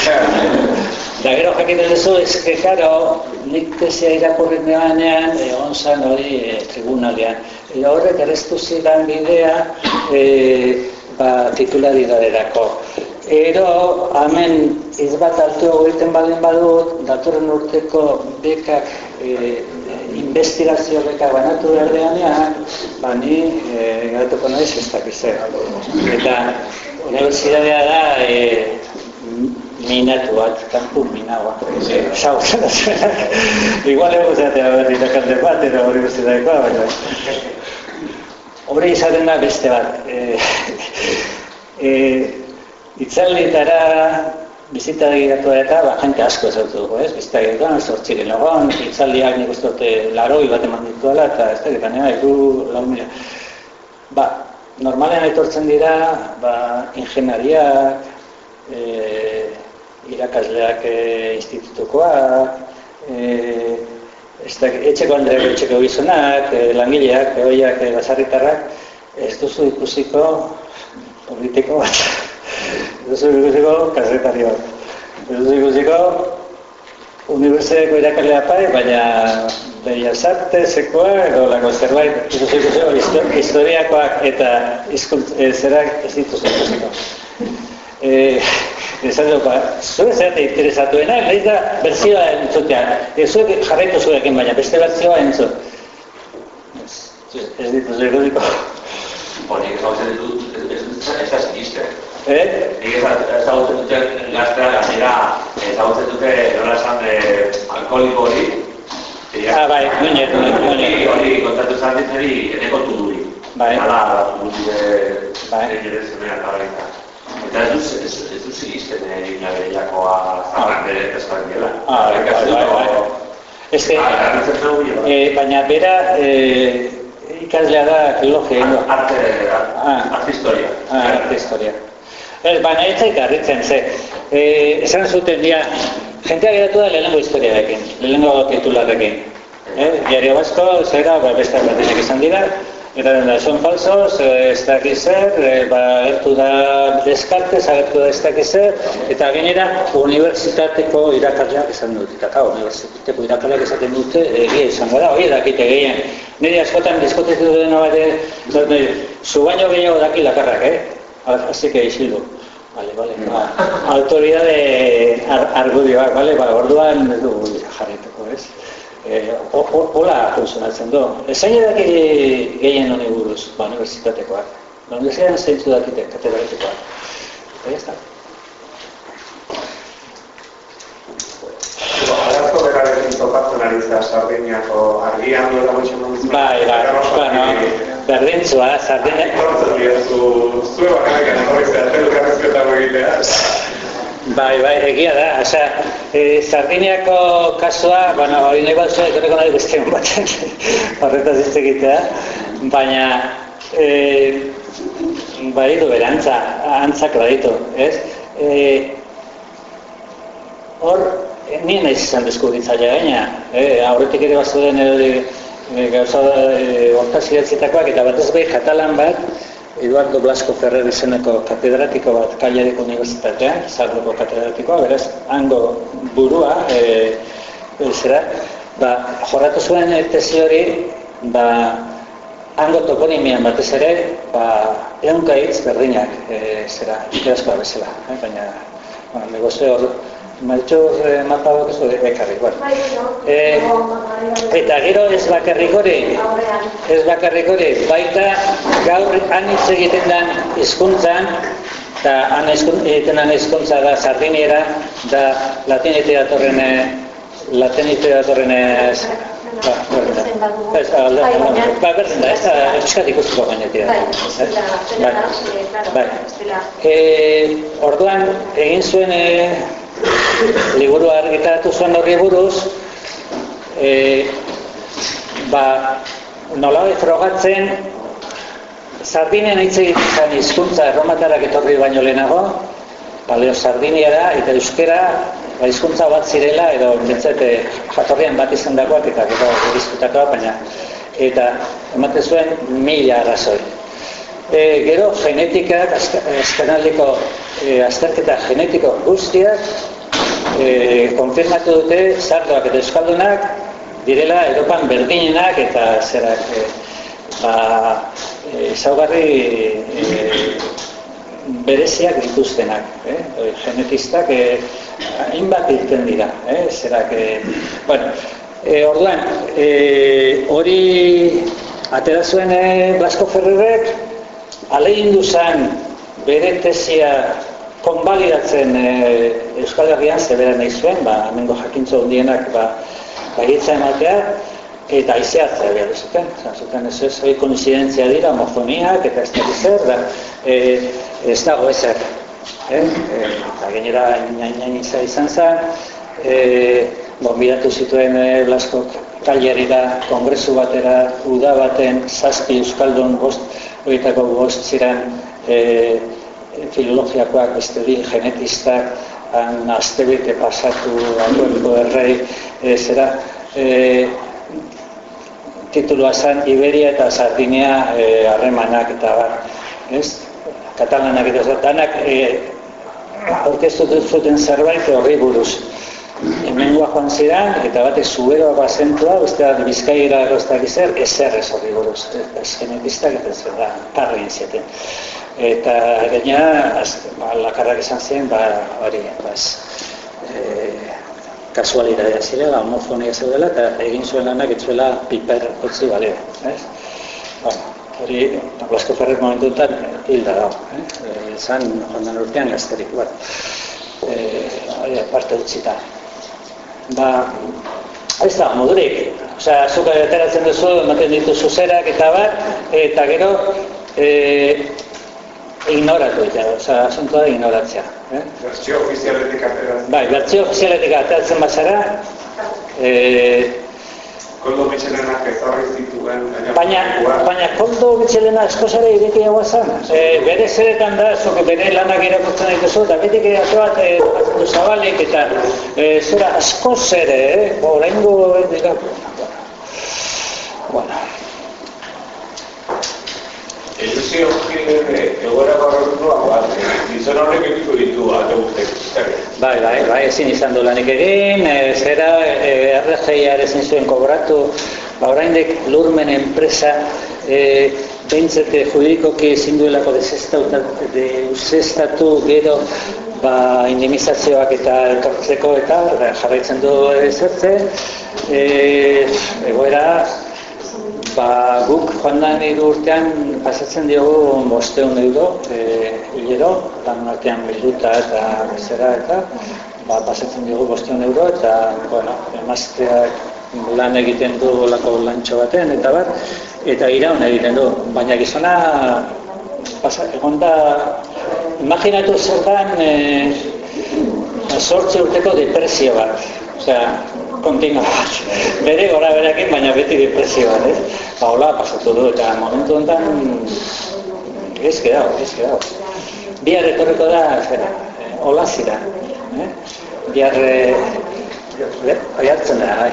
*laughs* Da gero jakiten duzu, ez que, karo, nik tesia irakurri nebanean, egon zan hori e, tribunalean. Eta horrek erreztu zidan bidea, e, ba, titularidaderako. Ero, hemen iz bat altu egiten baldin badut, datorren urteko bekak, e, investigazio bekak banatu berdeanean, ba ni e, gatuko naiz ez dakiz zer. Eta unibertsitatea da e, minatu bat, kanpu minaua. Sautzen da *laughs* zuena. Igual ego zatea berri irakante bat, eta unibertsitatekoa, baina... Hore izaten da beste bat. E, e, itzaldietara bizita egiratu eta ba, jente asko ezautu dugu, ez? Bizita egiratu, sortziren logon, itzaldiak nik uste dute laroi bat eman dituela eta ez da egiten, ega, iku lau mila. Ba, normalean etortzen dira, ba, ingeniariak, e, irakasleak e, institutukoak, e, ez da, etxeko handeak etxeko gizonak, e, langileak, egoiak, e, basarritarrak, ez duzu ikusiko politiko bat. Ez duzu ikusiko kasetari bat. Ez duzu ikusiko unibertsitateko irakaslea pai, baina Bellas Artesekoa edo lako zerbait, ez ikusiko historiakoak eta izkuntz, e, zerak ez dituzu ikusiko. Eh, esan dut, ba, zure zerate interesatuena, nahi da berzioa entzutean. Ez zuek jarraitu zuekin, baina beste berzioa entzut. Ez, ez dituzu ikusiko. Hori, ezagutzen ditut, ez ez da siniste. Eh? Nik ezagutzen duten gaztea, gainera, ezagutzen dute nola esan de alkoholiko hori. Ah, bai, nuñet, nuñet, Hori, hori, kontatu zan ditzeri, eneko tuduri. Bai. Hala, tuduri de... Bai. Zemena eta baita. Eta ez duz, ez, ez duz iristen egin jakoa zarran bere peskan dela. Ah, bai, bai, bai. Ez que, Ah, bila. eh, baina bera eh, ikaslea da filologia ingo. Arte, Ah. arte historia. Ah, arte historia. Ez, baina ez zait garritzen, ze. Eh, esan zuten, dira, jentea geratu da lehenengo historiarekin, lehenengo titularrekin. Eh, diario Vasco, zera, ba, beste batinek izan dira, eta da, son falsos, eh, ez dakiz zer, eh, ba, agertu da Descartes, agertu da ez dakiz zer, eta gainera, unibertsitateko irakasleak esan dut, eta claro, unibertsitateko irakasleak esaten dute, egia izango da, hori dakite gehien. Nire askotan diskotetu dena bate, zu baino gehiago daki lakarrak, eh? Que isildu. Vale, vale. Ba, autoridade ar argudioak, vale? Ba, orduan ez dugu jarrituko, ez? Eh, ho- ho- hola funtzionatzen du. Ezain edaki gehien honi buruz, ba, unibertsitatekoak. Ba, unibertsitatean zeintzu dakite, katedratikoak. Eta ya está. Arazko berarekin topatzen ari zera Sardiniako argian duela gutxi momentu. Bai, bai, berdintzua, sardina, Tortzen diazu, zue bakarrik hori zera, elkarrizketa egitea. Bai, bai, egia da. Osea, e, Sardiniako kasua, bueno, hori nahi bat zuen, etorreko nahi beste egun *laughs* horretaz hitz egitea, baina e, baditu bere, antza, antzak baditu, ez? E, hor, nien naiz izan deskubritzaile gaina, e, aurretik ere bat zuden e, gauza e, hortaz idatzitakoak, eta batez behi katalan bat, Eduardo Blasco Ferrer izeneko katedratiko bat Kaiareko Unibertsitatean, Zagruko katedratikoa, beraz, hango burua, e, zera, ba, jorratu zuen tesi hori, ba, hango toponimian batez ere, ba, eunka hitz berdinak, e, zera, ikerazkoa bezala, eh? baina, bueno, negozio hor, Maitxo eh, mapa bat ez dut bekarri, bueno. Eh, eta gero ez bakarrik hori, ez bakarrik hori, baita gaur han hitz egiten den hizkuntzan, eta han egiten den hizkuntza da sardiniera, da latinite datorren, latinite datorren ez, ba, da. Alda, ba, berdin da, ez da, euskat ikustuko gainetik da. Bai, bai. Eh, orduan, egin zuen, eh, liburu argitaratu zuen horri buruz, e, ba, nola frogatzen, Sardinen hitz egiten zen hizkuntza erromatarak etorri baino lehenago, paleo Sardiniara eta euskera ba, hizkuntza bat zirela edo bentsete jatorrian bat izan eta gero baina eta ematen zuen mila arrazoi. E, gero genetikak, azkenaldiko e, azterketa genetiko guztiak e, konfirmatu dute zardoak eta euskaldunak direla Europan berdinenak eta zerak e, ba, e, zaugarri e, bereziak dituztenak, eh? genetistak eh, hainbat irten dira, eh? zerak, eh, bueno, e, orduan, e, hori atera zuen eh, Blasco Ferrerrek, alegin duzan bere tesia konbalidatzen e, Euskal Herrian zebera nahi zuen, ba, amengo jakintzo hundienak ba, bagitza ematea, eta aizeatzea behar zuten. Zuten ez ez, hori koincidentzia dira, homofoniak eta ez da zer, da, e, ez dago ezer. Eh? E, eta gainera, nain izan zen, e, bombidatu zituen e, Blaskok da kongresu batera, uda baten, zazpi Euskaldun bost, horietako bost ziren, e, filologiakoak beste di genetistak han astebete pasatu aldueko errei e, zera e, titulua zen Iberia eta Sardinia e, harremanak eta bat ez? katalanak eta zatanak e, aurkeztu zuten zerbait horri buruz hemengoa joan ziren eta batek zuberoa bazentua beste bat bizkaira erostak izer ezer ez horri buruz ez genetistak eta zer da parro zieten. Eta gaina ba, lakarrak izan zen ba hori bas e, kasualitatea zirela homofonia zeudela eta egin zuen lanak etzuela piper utzi bale ez? Bueno hori Blasco Ferrer momentutan hilda da eh? Izan joan urtean gazterik bat. Eh hori parte utzita ba Ez da, modurik. Osea, zuka ateratzen duzu, ematen dituzu zerak eta bat, eta gero, e, ignoratu eta, oza, asuntoa ignoratzea. Eh? Bertzio ofizialetik ateratzen. Bai, bertzio ofizialetik ateratzen bazara, eh, Koldo Mitxelenak ezarri zituen... Baina, baina Koldo Mitxelena eskosare ireki hau azan. E, bere zeretan da, zuke bere lanak irakurtzen dituzu, eta betik ate bat e, du zabalik eta e, zera asko zere, eh? Orain gu, dira... Bueno. Ilusio egoera barrotua bat, gizon horrek egiko ditu ate guztek. Bai, bai, bai, ezin izan du lanik egin, e, zera e, RGIa ere ezin zuen kobratu, ba, oraindek lurmen enpresa e, behintzete juridikoki ezin duelako desestatu gero ba, indemnizazioak eta elkartzeko eta jarraitzen du ezertzen, e, egoera Ba, guk joan da urtean pasatzen diogu bosteun euro e, hilero, lan artean bilduta eta zera eta ba, pasatzen diogu bosteun euro eta bueno, emazteak lan egiten du lako lantxo baten eta bat eta iraun egiten du, baina gizona pasa, egon da imaginatu zer dan e, sortze urteko depresio bat. Osea, kontinua. Bere gora berekin, baina beti depresioan, ez? Ba, hola, pasatu du, eta momentu honetan, gezke dago, gezke dago. Bihar etorreko da, zera, eh, hola zira. Eh? Bihar, eh, le, oiartzen da, bai.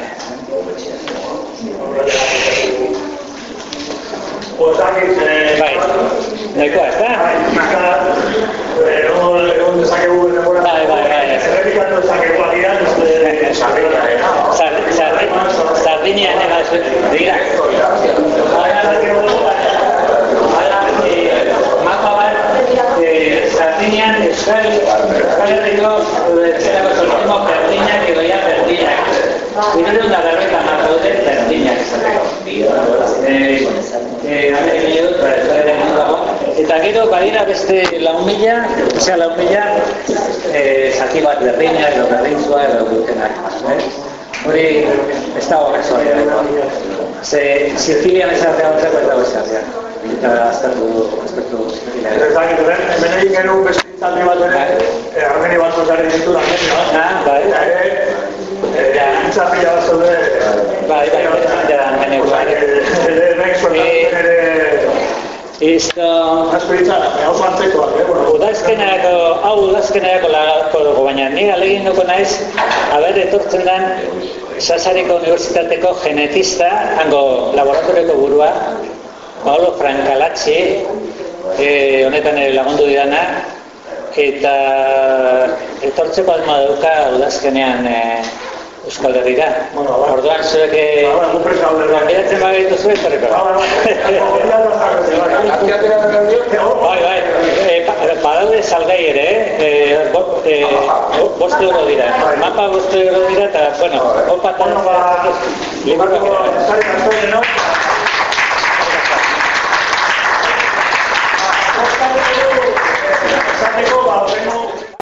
Ozakit, eh, Bai, nahikoa, ez da? Bai, egon dezakegu denbora. Bai, bai, bai. Zerrepikatu dezakegu agian, uste, sarritarena. Sar- sardi- Sardinia nega zuen. Dira. Mapa bat, eh, Sardinian, Euskal, Euskal Herriko, eh, zerako sortimo perdinak edo ja perdinak. Hirurehun eta berrogeita hamar daude perdinak esateko. Eh, eh, hemen egin dut, ba, Euskal Herrian dago. Eta gero badira beste lau mila, osea lau mila, eh, zati bat berdina edo berdintzua edo dutenak. Eh? Hori ez dago gazo Ze Sicilian esatea ontzeko ez dago esatea. Eta aztertu, aztertu Sicilian. Ez dakit, hemen egin genuen beste hitzaldi bat ere, eh, armeni bat zuzaren ditu da, Ah, bai. Eta ere, eh, hitzapila bat zaude, Bai, bai, bai, ja, menekoa. ere, ere, suertatzen ere, Esto, oso antzekoak, eh, bueno. udazkenerako, hau udazkenerako lagako baina ni alegin duko naiz, haber etortzen den Sasariko Unibertsitateko genetista, hango laboratorioko burua, Paolo Francalacci, eh, honetan ere lagundu didana, eta etortzeko alma dauka udazkenean eh, Euskal Herrira. Bueno, ba. Orduan zuek eh, Ba, gu presa bai. Geratzen bagaitu zuek, etorriko. Ba, ba, ba. Bai. Bai, bai, eh, ba- badaude salgai ere, eh, bo, eh, bo- bost euro dira. Mapa bost euro dira, eta, bueno, opa eta Bueno, ba, liburuak Marco,